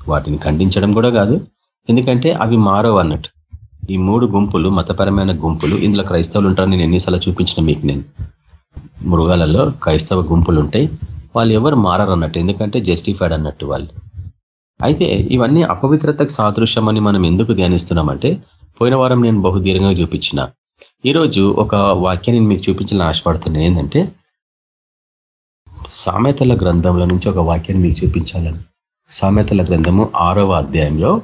వాటిని ఖండించడం కూడా కాదు. ఎందుకంటే అవి మారవు అన్నట్టు. ఈ మూడు గుంపులు మతపరమైన గుంపులు ఇందులో క్రైస్తవులు ఉంటారని నేను ఎన్నిసార్లు చూపించిన మీకు నేను. మృగాలలో క్రైస్తవ గుంపులు ఉంటాయి. వాళ్ళు ఎవరు మారరు అన్నట్టు. ఎందుకంటే జస్టిఫైడ్ అన్నట్టు వాళ్ళు. అయితే ఇవన్నీ అపవిత్రతకు సాదృశ్యమని మనం ఎందుకు ధ్యానిస్తున్నామంటే పోయిన వారం నేను బహుదీర్ఘంగా చూపించిన ఈరోజు ఒక వాక్యాన్ని మీకు చూపించాలని ఆశపడుతున్నా. ఏంటంటే సామెతల గ్రంథంలో నుంచి ఒక వాక్యాన్ని మీకు చూపించాలని. సామెతల గ్రంథము ఆరవ అధ్యాయంలో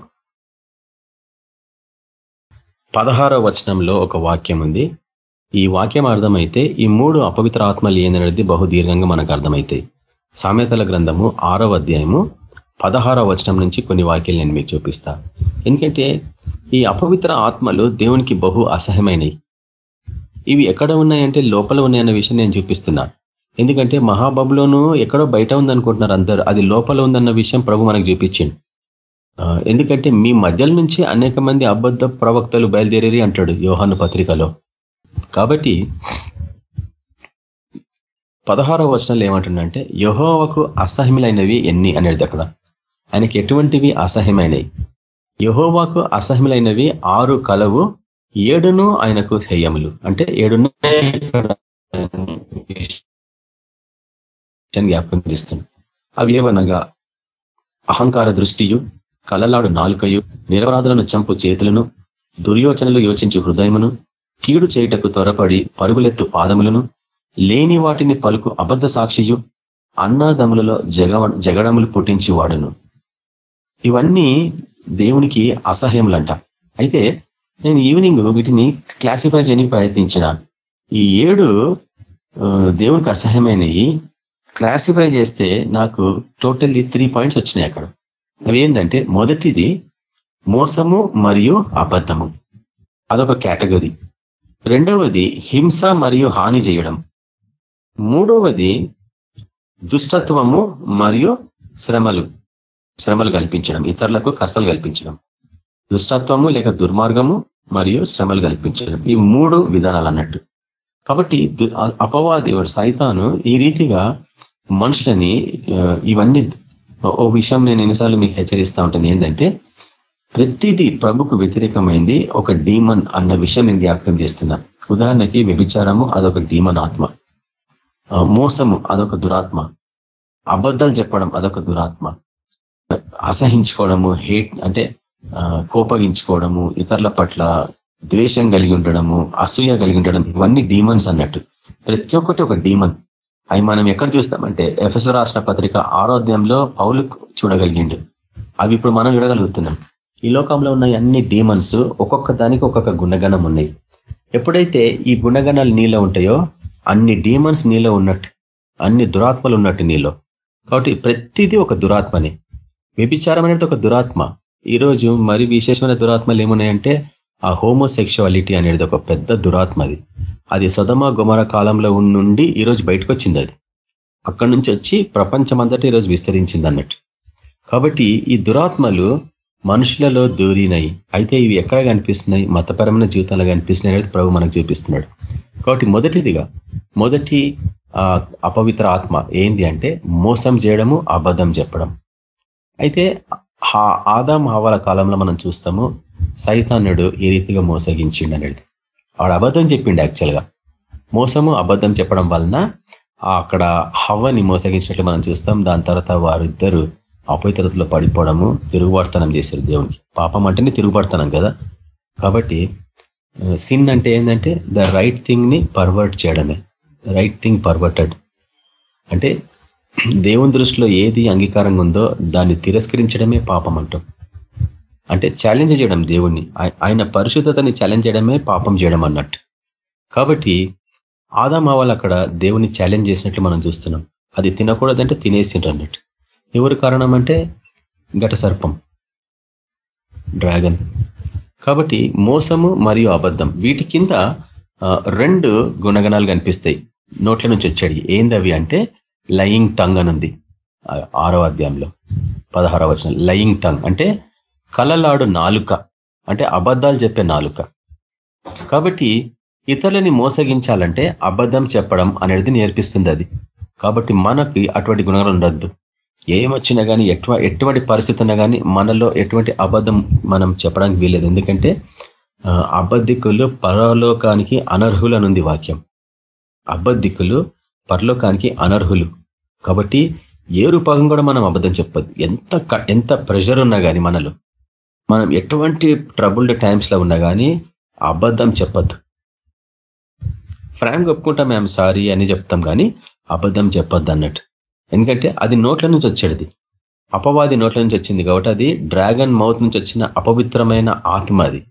పదహారవ వచనంలో ఒక వాక్యం ఉంది. ఈ వాక్యం అర్థమైతే ఈ మూడు అపవిత్ర ఆత్మలు ఏందనేది బహుదీర్ఘంగా మనకు అర్థమవుతాయి సామెతల గ్రంథము ఆరవ అధ్యాయము పదహారవ వచనం నుంచి కొన్ని వాక్యాలు నేను మీకు చూపిస్తా. ఎందుకంటే ఈ అపవిత్ర ఆత్మలు దేవునికి బహు అసహ్యమైనవి. ఇవి ఎక్కడ ఉన్నాయంటే లోపల ఉన్నాయన్న విషయం నేను చూపిస్తున్నా. ఎందుకంటే మహాబబులోను ఎక్కడో బయట ఉందనుకుంటున్నారు అందరు. అది లోపల ఉందన్న విషయం ప్రభు మనకు చూపించింది ఎందుకంటే మీ మధ్యల నుంచి అనేక మంది అబద్ధ ప్రవక్తలు బయలుదేరేరి అంటాడు యోహాను పత్రికలో. కాబట్టి పదహారవ వచనాలు ఏమంటుందంటే యహోవకు అసహ్యములైనవి ఎన్ని అనేది అక్కడ ఆయనకి ఎటువంటివి అసహ్యమైనవి? యహోవాకు అసహ్యములైనవి ఆరు కలవు ఏడును ఆయనకు హేయములు. అంటే ఏడున్న జ్ఞాపకం చేస్తుంది. అవి ఏమనగా అహంకార దృష్టియు కలలాడు నాలుకయు నిరపరాధులను చంపు చేతులను దుర్యోచనలు యోచించి హృదయమును కీడు చేయుటకు త్వరపడి పరుగులెత్తు పాదములను లేని వాటిని పలుకు అబద్ధ సాక్షియు అన్నాదములలో జగ జగడములు పుట్టించి వాడును ఇవన్నీ దేవునికి అసహ్యములంట. అయితే నేను ఈవినింగ్ వీటిని క్లాసిఫై చేయడానికి ప్రయత్నించిన. ఈ ఏడు దేవునికి అసహ్యమైనవి క్లాసిఫై చేస్తే నాకు టోటల్లీ త్రీ పాయింట్స్ వచ్చినాయి అక్కడ. అవి ఏంటంటే మొదటిది మోసము మరియు అబద్ధము. అదొక కేటగిరీ. రెండవది హింస మరియు హాని చేయడం. మూడవది దుష్టత్వము మరియు శ్రమలు. శ్రమలు కల్పించడం. ఇతరులకు కష్టాలు కల్పించడం. దుష్టత్వము లేక దుర్మార్గము మరియు శ్రమలు కల్పించడం. ఈ మూడు విధానాలు అన్నట్టు. కాబట్టి అపవాది సైతాను ఈ రీతిగా మనుషులని ఇవన్నీ ఓ విషయం నేను ఎన్నిసార్లు మీకు హెచ్చరిస్తా ఉంటాను. ఏంటంటే ప్రతిదీ ప్రభుకు వ్యతిరేకమైంది ఒక డీమన్ అన్న విషయం నేను జ్ఞాపకం చేస్తున్నా. ఉదాహరణకి వ్యభిచారము అదొక డీమన్ ఆత్మ. మోసము అదొక దురాత్మ. అబద్ధాలు చెప్పడం అదొక దురాత్మ. అసహించుకోవడము హేట్ అంటే కోపగించుకోవడము ఇతరుల పట్ల ద్వేషం కలిగి ఉండడము అసూయ కలిగి ఉండడం ఇవన్నీ డీమన్స్ అన్నట్టు. ప్రతి ఒక్కటి ఒక డీమన్ అవి మనం ఎక్కడ చూస్తామంటే ఎఫ్ఎస్ రాష్ట్ర పత్రిక ఆరోగ్యంలో పౌలు చూడగలిగిండు. అవి ఇప్పుడు మనం చూడగలుగుతున్నాం ఈ లోకంలో ఉన్న అన్ని డీమన్స్ ఒక్కొక్క దానికి ఒక్కొక్క గుణగణం ఉన్నాయి. ఎప్పుడైతే ఈ గుణగణాలు నీలో ఉంటాయో అన్ని డీమన్స్ నీలో ఉన్నట్టు అన్ని దురాత్మలు ఉన్నట్టు నీలో. కాబట్టి ప్రతిదీ ఒక దురాత్మనే. వ్యభిచారం అనేది ఒక దురాత్మ. ఈరోజు మరి విశేషమైన దురాత్మలు ఏమున్నాయంటే ఆ హోమోసెక్షువాలిటీ అనేది ఒక పెద్ద దురాత్మ అది. అది సదమ గుమర కాలంలో నుండి ఈరోజు బయటకు వచ్చింది అది. అక్కడి నుంచి వచ్చి ప్రపంచమంతటా ఈరోజు విస్తరించింది అన్నట్టు. కాబట్టి ఈ దురాత్మలు మనుషులలో దూరినాయి అయితే ఇవి ఎక్కడ కనిపిస్తున్నాయి? మతపరమైన జీవితంలో కనిపిస్తున్నాయి అనేది ప్రభు మనకు చూపిస్తున్నాడు. కాబట్టి మొదటిదిగా మొదటి అపవిత్ర ఆత్మ ఏంది అంటే మోసం చేయడము అబద్ధం చెప్పడం. అయితే ఆదాం హవాల కాలంలో మనం చూస్తాము సైతాన్యుడు ఈ రీతిగా మోసగించిండు అనేది వాడు అబద్ధం చెప్పిండు యాక్చువల్గా. మోసము అబద్ధం చెప్పడం వలన అక్కడ హవ్వని మోసగించినట్లు మనం చూస్తాం. దాని తర్వాత వారిద్దరు అపవిత్రతలో పడిపోవడము తిరుగుబడతనం చేశారు దేవునికి. పాపం అంటేనే తిరుగుబడతనం కదా. కాబట్టి సిన్ అంటే ఏంటంటే ద రైట్ థింగ్ని పర్వర్ట్ చేయడమే. రైట్ థింగ్ పర్వర్టెడ్ అంటే దేవుని దృష్టిలో ఏది అంగీకారంగా ఉందో దాన్ని తిరస్కరించడమే పాపం అంటాం. అంటే ఛాలెంజ్ చేయడం దేవుణ్ణి. ఆయన పరిశుద్ధతని ఛాలెంజ్ చేయడమే పాపం చేయడం అన్నట్టు. కాబట్టి ఆదామావాళ్ళు అక్కడ దేవుని ఛాలెంజ్ చేసినట్లు మనం చూస్తున్నాం. అది తినకూడదంటే తినేసిండ్రు అన్నట్టు. ఎవరు కారణం అంటే ఘట సర్పం. డ్రాగన్. కాబట్టి మోసము మరియు అబద్ధం. వీటి కింద రెండు గుణగణాలు కనిపిస్తాయి. నోట్ల నుంచి వచ్చాడు ఏందవి అంటే లయింగ్ టంగ్ అనుంది ఆరో అధ్యాయంలో పదహారో వచనం. లయింగ్ టంగ్ అంటే కలలాడు నాలుక. అంటే అబద్ధాలు చెప్పే నాలుక. కాబట్టి ఇతరులని మోసగించాలంటే అబద్ధం చెప్పడం అనేది నేర్పిస్తుంది అది. కాబట్టి మనకి అటువంటి గుణాలు ఉండద్దు. ఏమొచ్చినా కానీ ఎట్వ ఎటువంటి పరిస్థితి ఉన్నా కానీ మనలో ఎటువంటి అబద్ధం మనం చెప్పడానికి వీలేదు ఎందుకంటే అబద్ధికులు పరలోకానికి అనర్హులు అనుంది వాక్యం. అబద్ధికులు పరలోకానికి అనర్హులు. కాబట్టి ఏ రూపకం కూడా మనం అబద్ధం చెప్పద్దు ఎంత ఎంత ప్రెషర్ ఉన్నా కానీ మనలో. మనం ఎటువంటి ట్రబుల్డ్ టైమ్స్లో ఉన్నా కానీ అబద్ధం చెప్పద్దు. ఫ్రాంక్ ఒప్పుకుంటాం మేము సారీ అని చెప్తాం కానీ అబద్ధం చెప్పొద్దు అన్నట్టు. ఎందుకంటే అది నోట్ల నుంచి వచ్చేది. అపవాది నోట్ల నుంచి వచ్చింది కాబట్టి అది డ్రాగన్ మౌత్ నుంచి వచ్చిన అపవిత్రమైన ఆత్మ అది.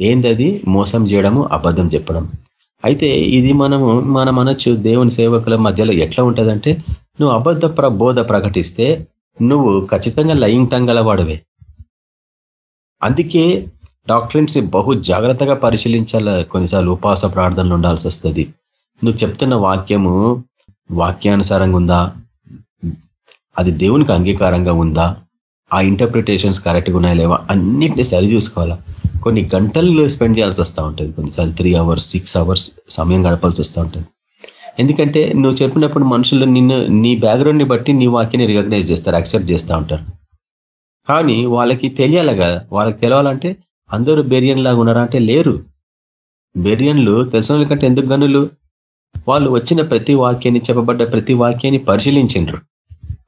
ఏందది? మోసం చేయడము అబద్ధం చెప్పడం. అయితే ఇది మనము మనం అనొచ్చు దేవుని సేవకుల మధ్యలో ఎట్లా ఉంటుందంటే నువ్వు అబద్ధ ప్రబోధ ప్రకటిస్తే నువ్వు ఖచ్చితంగా లయింగ్ టంగల అందుకే డాక్టరెంట్స్ బహు జాగ్రత్తగా పరిశీలించాల కొన్నిసార్లు ఉపాస ప్రార్థనలు ఉండాల్సి వస్తుంది. నువ్వు చెప్తున్న వాక్యము వాక్యానుసారంగా ఉందా? అది దేవునికి అంగీకారంగా ఉందా? ఆ ఇంటర్ప్రిటేషన్స్ కరెక్ట్గా ఉన్నాయా లేవా? అన్నిటిని సరి చూసుకోవాలా. కొన్ని గంటలు స్పెండ్ చేయాల్సి వస్తూ ఉంటుంది. కొన్నిసార్లు త్రీ అవర్స్ సిక్స్ అవర్స్ సమయం గడపాల్సి వస్తూ ఉంటుంది. ఎందుకంటే నువ్వు చెప్పినప్పుడు మనుషులు నిన్ను నీ బ్యాక్గ్రౌండ్ని బట్టి నీ వాక్యాన్ని రికగ్నైజ్ చేస్తారు యాక్సెప్ట్ చేస్తూ ఉంటారు. కానీ వాళ్ళకి తెలియాలి కదా వాళ్ళకి తెలవాలంటే అందరూ బెరియన్ లాగా ఉన్నారా అంటే లేరు. బెరియన్లు తెలిసిన కంటే ఎందుకు గనులు వాళ్ళు వచ్చిన ప్రతి వాక్యాన్ని చెప్పబడ్డ ప్రతి వాక్యాన్ని పరిశీలించిండ్రు.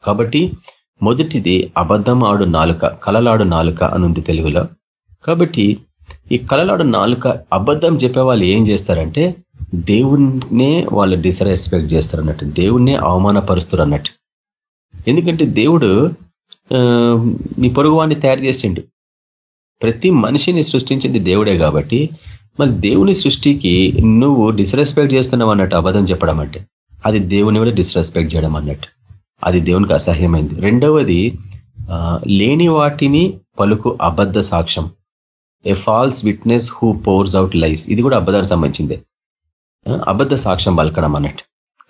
కాబట్టి మొదటిది అబద్ధం ఆడు నాలుక కలలాడు నాలుక అనుంది తెలుగులో. కాబట్టి ఈ కలలాడు నాలుక అబద్ధం చెప్పే వాళ్ళు ఏం చేస్తారంటే దేవుణ్ణే వాళ్ళు డిసరెస్పెక్ట్ చేస్తారు అన్నట్టు దేవుణ్ణే అవమానపరుస్తారు అన్నట్టు ఎందుకంటే దేవుడు నీ పొరుగువాన్ని తయారు చేసిండు. ప్రతి మనిషిని సృష్టించింది దేవుడే కాబట్టి మరి దేవుని సృష్టికి నువ్వు డిస్రెస్పెక్ట్ చేస్తున్నావు అన్నట్టు అబద్ధం చెప్పడం అంటే అది దేవుని కూడా డిస్రెస్పెక్ట్ చేయడం అన్నట్టు. అది దేవునికి అసహ్యమైంది. రెండవది లేని వాటిని పలుకు అబద్ధ సాక్ష్యం. A false witness who pours out lies ఇది కూడా అబద్ధానికి సంబంధించిందే. అబద్ధ సాక్ష్యం పలకడం అన్నట్టు.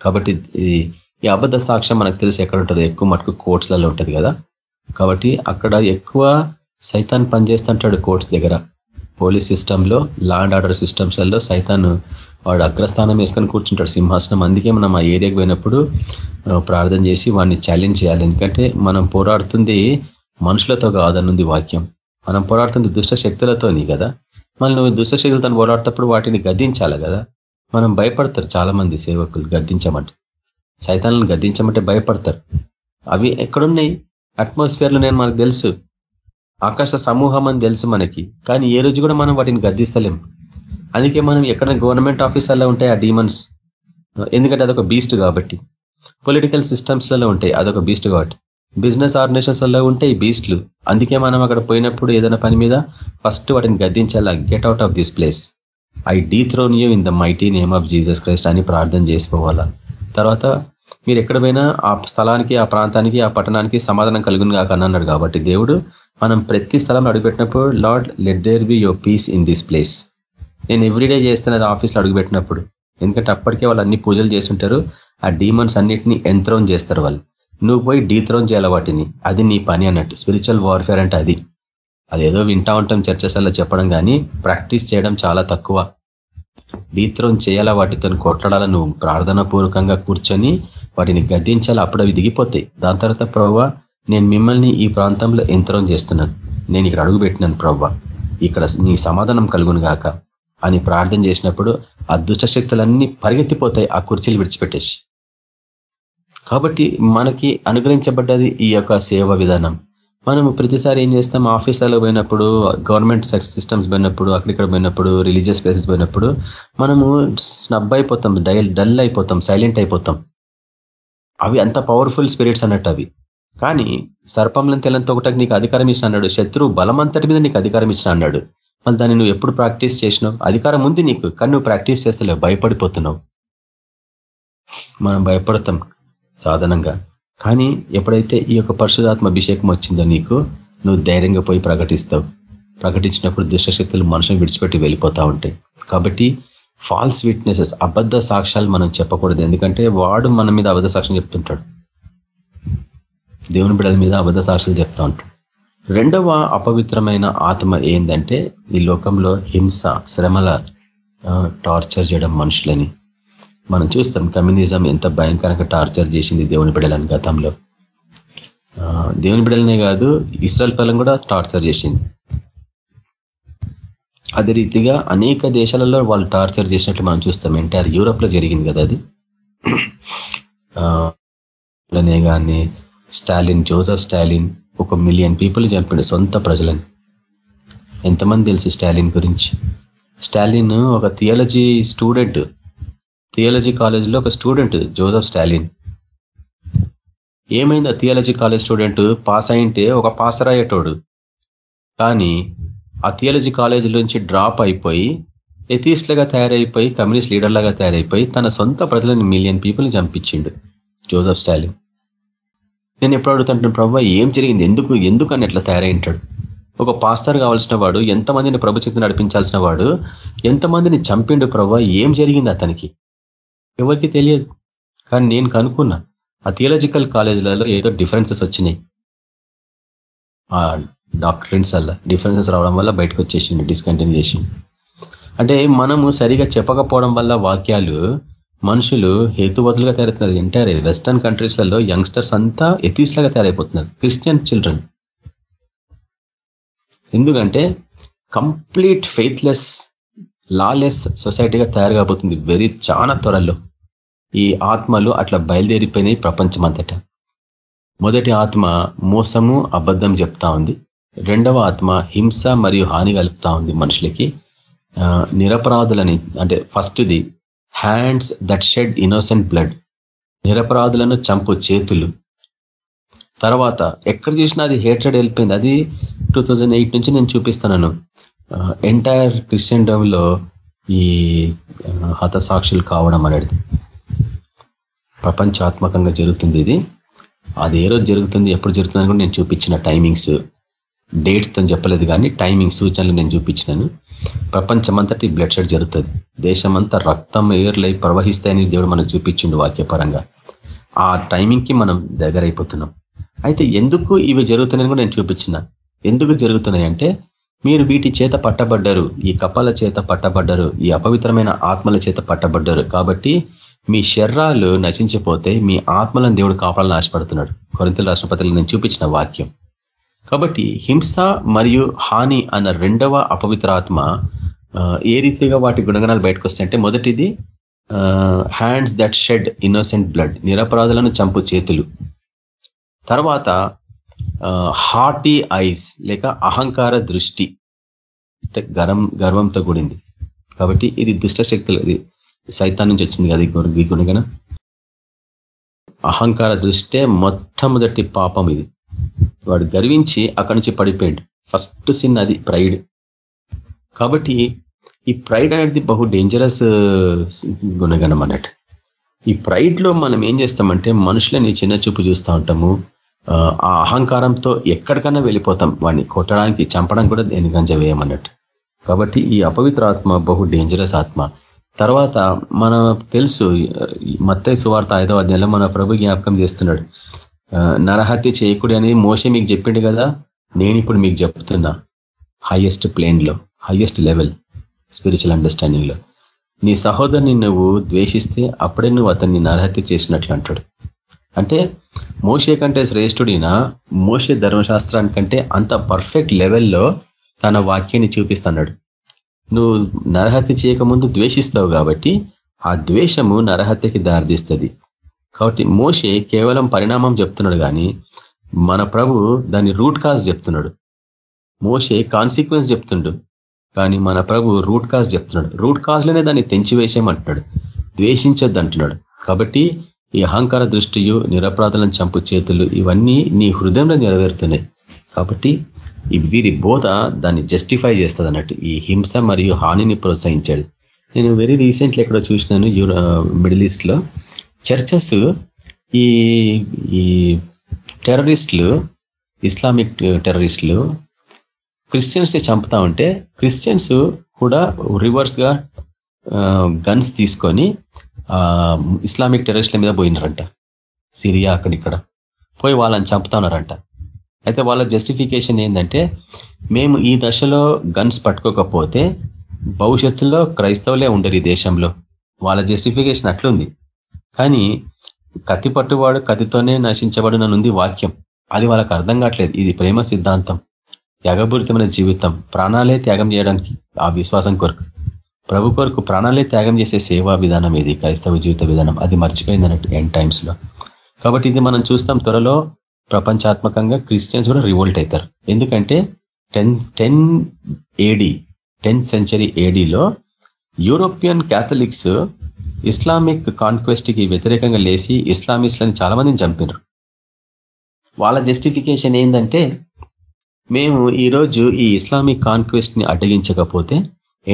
కాబట్టి ఈ అబద్ధ సాక్ష్యం మనకు తెలిసి ఎక్కడ ఉంటుంది ఎక్కువ మటుకు కోర్ట్స్లలో ఉంటుంది కదా. కాబట్టి అక్కడ ఎక్కువ సైతాన్ పనిచేస్తుంటాడు కోర్ట్స్ దగ్గర. పోలీస్ సిస్టంలో లా అండ్ ఆర్డర్ సిస్టమ్స్లలో సైతాన్ వాడు అగ్రస్థానం వేసుకొని కూర్చుంటాడు సింహాసనం. అందుకే మనం ఆ ఏరియాకి పోయినప్పుడు ప్రార్థన చేసి వాడిని ఛాలెంజ్ చేయాలి. ఎందుకంటే మనం పోరాడుతుంది మనుషులతో కాదనుంది వాక్యం. మనం పోరాడుతుంది దుష్ట శక్తులతోని కదా. మళ్ళీ నువ్వు దుష్ట శక్తులతో పోరాడుతప్పుడు వాటిని గద్దించాలి కదా. మనం భయపడతారు చాలా మంది సేవకులు గద్దించమంటే. సైతాలను గద్దించమంటే భయపడతారు. అవి ఎక్కడున్నాయి? అట్మాస్ఫియర్లో నేను మనకు తెలుసు. ఆకాశ సమూహం అని తెలుసు మనకి. కానీ ఏ రోజు కూడా మనం వాటిని గద్దిస్తలేం. అందుకే మనం ఎక్కడ గవర్నమెంట్ ఆఫీసర్లో ఉంటాయి ఆ డీమన్స్? ఎందుకంటే అదొక బీస్ట్ కాబట్టి. పొలిటికల్ సిస్టమ్స్లలో ఉంటాయి. అదొక బీస్ట్ కాబట్టి. బిజినెస్ ఆర్గనైజేషన్స్లో ఉంటాయి బీస్ట్లు. అందుకే మనం అక్కడ పోయినప్పుడు ఏదైనా పని మీద ఫస్ట్ వాటిని గద్దించాలా? Get out of this place. I dethrone you in the mighty name of Jesus Christ అని ప్రార్థన చేసుకోవాలా తర్వాత మీరు ఎక్కడ పోయినా ఆ స్థలానికి ఆ ప్రాంతానికి ఆ పట్టణానికి సమాధానం కలుగును కాక అన్నాడు కాబట్టి దేవుడు మనం ప్రతి స్థలంలో అడుగుపెట్టినప్పుడు Lord let there be your peace in this place నేను ఎవ్రీడే చేస్తున్నది ఆఫీస్లో అడుగుపెట్టినప్పుడు. ఎందుకంటే అప్పటికే వాళ్ళు అన్ని పూజలు చేస్తుంటారు ఆ డీమన్స్ అన్నిటిని ఎంత్రోన్ చేస్తారు వాళ్ళు. నువ్వు పోయి డీత్రోన్ చేయాలి వాటిని? అది నీ పని అన్నట్టు. స్పిరిచువల్ వార్ఫేర్ అంటే అది. అదేదో వింటా ఉంటాం చర్చసల్లో చెప్పడం కానీ ప్రాక్టీస్ చేయడం చాలా తక్కువ. బీత్రం చేయాలా వాటితో కొట్లాడాల నువ్వు ప్రార్థన పూర్వకంగా కూర్చొని వాటిని గద్దించాలి? అప్పుడు అవి దిగిపోతాయి. దాని తర్వాత ప్రవ్వ నేను మిమ్మల్ని ఈ ప్రాంతంలో యంత్రం చేస్తున్నాను. నేను ఇక్కడ అడుగుపెట్టినాను ప్రవ్వ. ఇక్కడ నీ సమాధానం కలుగును గాక అని ప్రార్థన చేసినప్పుడు ఆ దుష్టశక్తులన్నీ పరిగెత్తిపోతాయి ఆ కుర్చీలు విడిచిపెట్టేసి. కాబట్టి మనకి అనుగ్రహించబడ్డది ఈ యొక్క సేవ విధానం. మనము ప్రతిసారి ఏం చేస్తాం? ఆఫీసులో పోయినప్పుడు గవర్నమెంట్ సిస్టమ్స్ పోయినప్పుడు అక్కడిక్కడ పోయినప్పుడు రిలీజియస్ ప్లేసెస్ పోయినప్పుడు మనము స్నబ్ అయిపోతాం డైల్ డల్ అయిపోతాం సైలెంట్ అయిపోతాం. అవి అంత పవర్ఫుల్ స్పిరిట్స్ అన్నట్టు అవి. కానీ సర్పంలను తెల్లంతో ఒకటకు నీకు అధికారం ఇచ్చిన అన్నాడు. శత్రువు బలమంతటి మీద నీకు అధికారం ఇచ్చిన అన్నాడు. మళ్ళీ దాన్ని నువ్వు ఎప్పుడు ప్రాక్టీస్ చేసినావు? అధికారం ఉంది నీకు కానీ నువ్వు ప్రాక్టీస్ చేస్తలేవు భయపడిపోతున్నావు. మనం భయపడతాం సాధనంగా కానీ ఎప్పుడైతే ఈ యొక్క పరిశుధాత్మ అభిషేకం వచ్చిందో నీకు నువ్వు ధైర్యంగా పోయి ప్రకటిస్తావు. ప్రకటించినప్పుడు దుష్టశక్తులు మనుషులను విడిచిపెట్టి వెళ్ళిపోతా ఉంటాయి. కాబట్టి ఫాల్స్ విట్నెసెస్ అబద్ధ సాక్ష్యాలు మనం చెప్పకూడదు. ఎందుకంటే వాడు మన మీద అబద్ధ సాక్ష్యం చెప్తుంటాడు. దేవుని బిడ్డల మీద అబద్ధ సాక్ష్యాలు చెప్తా ఉంటాడు. రెండవ అపవిత్రమైన ఆత్మ ఏంటంటే ఈ లోకంలో హింస శ్రమల టార్చర్ చేయడం మనుషులని. మనం చూస్తాం కమ్యూనిజం ఎంత భయంకరంగా టార్చర్ చేసింది దేవుని బిడలని గతంలో. దేవుని బిడలనే కాదు ఇస్రాయల్ పలం కూడా టార్చర్ చేసింది. అదే రీతిగా అనేక దేశాలలో వాళ్ళు టార్చర్ చేసినట్లు మనం చూస్తాం. ఎంటైర్ యూరోప్లో జరిగింది కదా అది. కానీ స్టాలిన్ జోసఫ్ స్టాలిన్ ఒక మిలియన్ పీపుల్ చంపిండు సొంత ప్రజలని. ఎంతమంది తెలుసు స్టాలిన్ గురించి? స్టాలిన్ ఒక థియాలజీ స్టూడెంట్ థియాలజీ కాలేజ్లో ఒక స్టూడెంట్ జోసఫ్ స్టాలిన్. ఏమైంది ఆ థియాలజీ కాలేజ్ స్టూడెంట్? పాస్ అయింటే ఒక పాసర్ అయ్యేటోడు. కానీ ఆ థియాలజీ కాలేజీ నుంచి డ్రాప్ అయిపోయి ఎథీస్ట్లుగా తయారైపోయి కమ్యూనిస్ట్ లీడర్లాగా తయారైపోయి తన సొంత ప్రజలను మిలియన్ పీపుల్ని చంపించిండు జోసఫ్ స్టాలిన్. నేను ఎప్పుడు అడుగుతుంటాను ప్రభు ఏం జరిగింది? ఎందుకు? ఎందుకు అని ఎట్లా తయారైంటాడు ఒక పాస్టర్ కావాల్సిన వాడు ఎంతమందిని ప్రభుత్వం నడిపించాల్సిన వాడు ఎంతమందిని చంపిండు ప్రభు ఏం జరిగింది అతనికి? ఎవరికి తెలియదు. కానీ నేను కనుక్కున్నా ఆ థియలాజికల్ కాలేజీలలో ఏదో డిఫరెన్సెస్ వచ్చినాయి. ఆ డాక్టరెంట్స్ వల్ల డిఫరెన్సెస్ రావడం వల్ల బయటకు వచ్చేసింది డిస్కంటిన్యూ చేసిండు. అంటే మనము సరిగా చెప్పకపోవడం వల్ల వాక్యాలు మనుషులు హేతుబతులుగా తయారవుతున్నారు. ఎంటైర్ వెస్టర్న్ కంట్రీస్లలో యంగ్స్టర్స్ అంతా ఎథీస్లాగా తయారైపోతున్నారు. క్రిస్టియన్ చిల్డ్రన్ ఎందుకంటే కంప్లీట్ ఫెయిత్లెస్ లాలెస్ సొసైటీగా తయారు కాబోతుంది వెరీ చాలా త్వరలో. ఈ ఆత్మలు అట్లా బయలుదేరిపోయినాయి ప్రపంచమంతట. మొదటి ఆత్మ మోసము అబద్ధం చెప్తా ఉంది. రెండవ ఆత్మ హింస మరియు హాని కలుపుతా ఉంది మనుషులకి. నిరపరాధులని అంటే ఫస్ట్ది hands that shed innocent blood. నిరపరాధులను చంపు చేతులు. తర్వాత ఎక్కడ చూసినా అది హేట్రెడ్ వెళ్ళిపోయింది. అది టూ నుంచి నేను చూపిస్తున్నాను. ఎంటైర్ క్రిస్టియన్లో ఈ హతసాక్షులు కావడం అనేది ప్రపంచాత్మకంగా జరుగుతుంది ఇది. అది ఏ రోజు జరుగుతుంది ఎప్పుడు జరుగుతుందని కూడా నేను చూపించిన టైమింగ్స్ డేట్స్తో చెప్పలేదు కానీ టైమింగ్ సూచనలు నేను చూపించినాను. ప్రపంచమంతటి బ్లడ్ షెడ్ జరుగుతుంది. దేశమంతా రక్తం ఏర్లై ప్రవహిస్తాయని దేవుడు మనకు చూపించిండు వాక్యపరంగా. ఆ టైమింగ్కి మనం దగ్గరైపోతున్నాం. అయితే ఎందుకు ఇవి జరుగుతున్నాయని కూడా నేను చూపించిన. ఎందుకు జరుగుతున్నాయి అంటే మీరు వీటి చేత పట్టబడ్డారు ఈ కప్పల చేత పట్టబడ్డారు ఈ అపవిత్రమైన ఆత్మల చేత పట్టబడ్డారు. కాబట్టి మీ శర్రాలు నశించిపోతే మీ ఆత్మలను దేవుడు కాపాలని ఆశపడుతున్నాడు. కొరింతల రాష్ట్రపతిలో నేను చూపించిన వాక్యం. కాబట్టి హింస మరియు హాని అన్న రెండవ అపవిత్రాత్మ ఏ రీతిగా వాటి గుణగణాలు బయటకు వస్తాయంటే మొదటిది hands that shed innocent blood నిరపరాధులను చంపు చేతులు. తర్వాత హార్టీ ఐస్ లేక అహంకార దృష్టి అంటే గర్వం గర్వంతో కూడింది. కాబట్టి ఇది దుష్ట శక్తులు ఇది సైతాన్ నుంచి వచ్చింది కదా ఈ గుణగణ అహంకార దృష్టే మొట్టమొదటి పాపం ఇది. వాడు గర్వించి అక్కడి నుంచి పడిపోయాడు. ఫస్ట్ సిన్ అది ప్రైడ్. కాబట్టి ఈ ప్రైడ్ అనేది బహు డేంజరస్ గుణగణం అన్నట్టు. ఈ ప్రైడ్లో మనం ఏం చేస్తామంటే మనుషులని చిన్న చూపు చూస్తూ ఉంటాము. ఆ అహంకారంతో ఎక్కడికన్నా వెళ్ళిపోతాం. వాడిని కొట్టడానికి చంపడానికి కూడా దేని గంజ వేయమన్నట్టు. కాబట్టి ఈ అపవిత్ర ఆత్మ బహు డేంజరస్ ఆత్మ. తర్వాత మన తెలుసు మత్తే సువార్త ఐదో అధ్యాయంలో మన ప్రభు జ్ఞాపకం చేస్తున్నాడు. నరహత్య చేయకుడి అని మోసే మీకు చెప్పిండు కదా? నేను ఇప్పుడు మీకు చెప్తున్నా. హయ్యెస్ట్ ప్లేన్లో హయ్యెస్ట్ లెవెల్ స్పిరిచువల్ అండర్స్టాండింగ్లో. నీ సహోదరుని నువ్వు ద్వేషిస్తే అప్పుడే నువ్వు అతన్ని నరహత్య చేసినట్లు అంటాడు. అంటే మోసే కంటే శ్రేష్ఠుడిన మోసే ధర్మశాస్త్రానికంటే అంత పర్ఫెక్ట్ లెవెల్లో తన వాక్యాన్ని చూపిస్తున్నాడు. నువ్వు నరహత్య చేయకముందు ద్వేషిస్తావు కాబట్టి ఆ ద్వేషము నరహత్యకి దారితీస్తుంది. కాబట్టి మోసే కేవలం పరిణామం చెప్తున్నాడు కానీ మన ప్రభు దాని రూట్ కాజ్ చెప్తున్నాడు. మోషే కాన్సిక్వెన్స్ చెప్తుండు కానీ మన ప్రభు రూట్ కాజ్ చెప్తున్నాడు. రూట్ కాజ్లోనే దాన్ని తెంచివేసేయమంటున్నాడు. ద్వేషించద్దు అంటున్నాడు కాబట్టి ఈ అహంకార దృష్టియు నిరపరాధులను చంపు చేతులు ఇవన్నీ నీ హృదయంలో నెరవేరుతున్నాయి. కాబట్టి వీరి బోధ దాన్ని జస్టిఫై చేస్తుంది అన్నట్టు ఈ హింస మరియు హానిని ప్రోత్సహించాడు. నేను వెరీ రీసెంట్లీ ఎక్కడో చూసినాను మిడిల్ ఈస్ట్లో. చర్చస్ చర్చెస్ ఈ ఈ టెర్రరిస్టులు ఇస్లామిక్ టెర్రరిస్టులు క్రిస్టియన్స్ని చంపుతా ఉంటే క్రిస్టియన్స్ కూడా రివర్స్గా గన్స్ తీసుకొని ఇస్లామిక్ టెర్రరిస్టుల మీద పోయినారంట. సిరియా అక్కడిక్కడ పోయి వాళ్ళని చంపుతున్నారంట. అయితే వాళ్ళ జస్టిఫికేషన్ ఏంటంటే మేము ఈ దశలో గన్స్ పట్టుకోకపోతే భవిష్యత్తులో క్రైస్తవులే ఉండరు ఈ దేశంలో. వాళ్ళ జస్టిఫికేషన్ అట్లుంది. కానీ కత్తి పట్టువాడు కత్తితోనే నశించబడుననుంది వాక్యం. అది వాళ్ళకి అర్థం కావట్లేదు. ఇది ప్రేమ సిద్ధాంతం. త్యాగపూరితమైన జీవితం. ప్రాణాలే త్యాగం చేయడానికి ఆ విశ్వాసం కొరకు. ప్రభు కొరకు ప్రాణాలే త్యాగం చేసే సేవా విధానం ఇది క్రైస్తవ జీవిత విధానం. అది మర్చిపోయింది అన్నట్టు ఎండ్ టైమ్స్లో కాబట్టి ఇది మనం చూస్తాం త్వరలో ప్రపంచాత్మకంగా క్రిస్టియన్స్ కూడా రివోల్ట్ అవుతారు ఎందుకంటే ten ten AD tenth century ఏడీలో European Catholics Islamic కాన్క్వెస్ట్కి వ్యతిరేకంగా లేచి ఇస్లామిస్ట్లని చాలా మందిని చంపినారు. వాళ్ళ జస్టిఫికేషన్ ఏంటంటే మేము ఈరోజు ఈ ఇస్లామిక్ కాన్క్వెస్ట్ని అడ్డగించకపోతే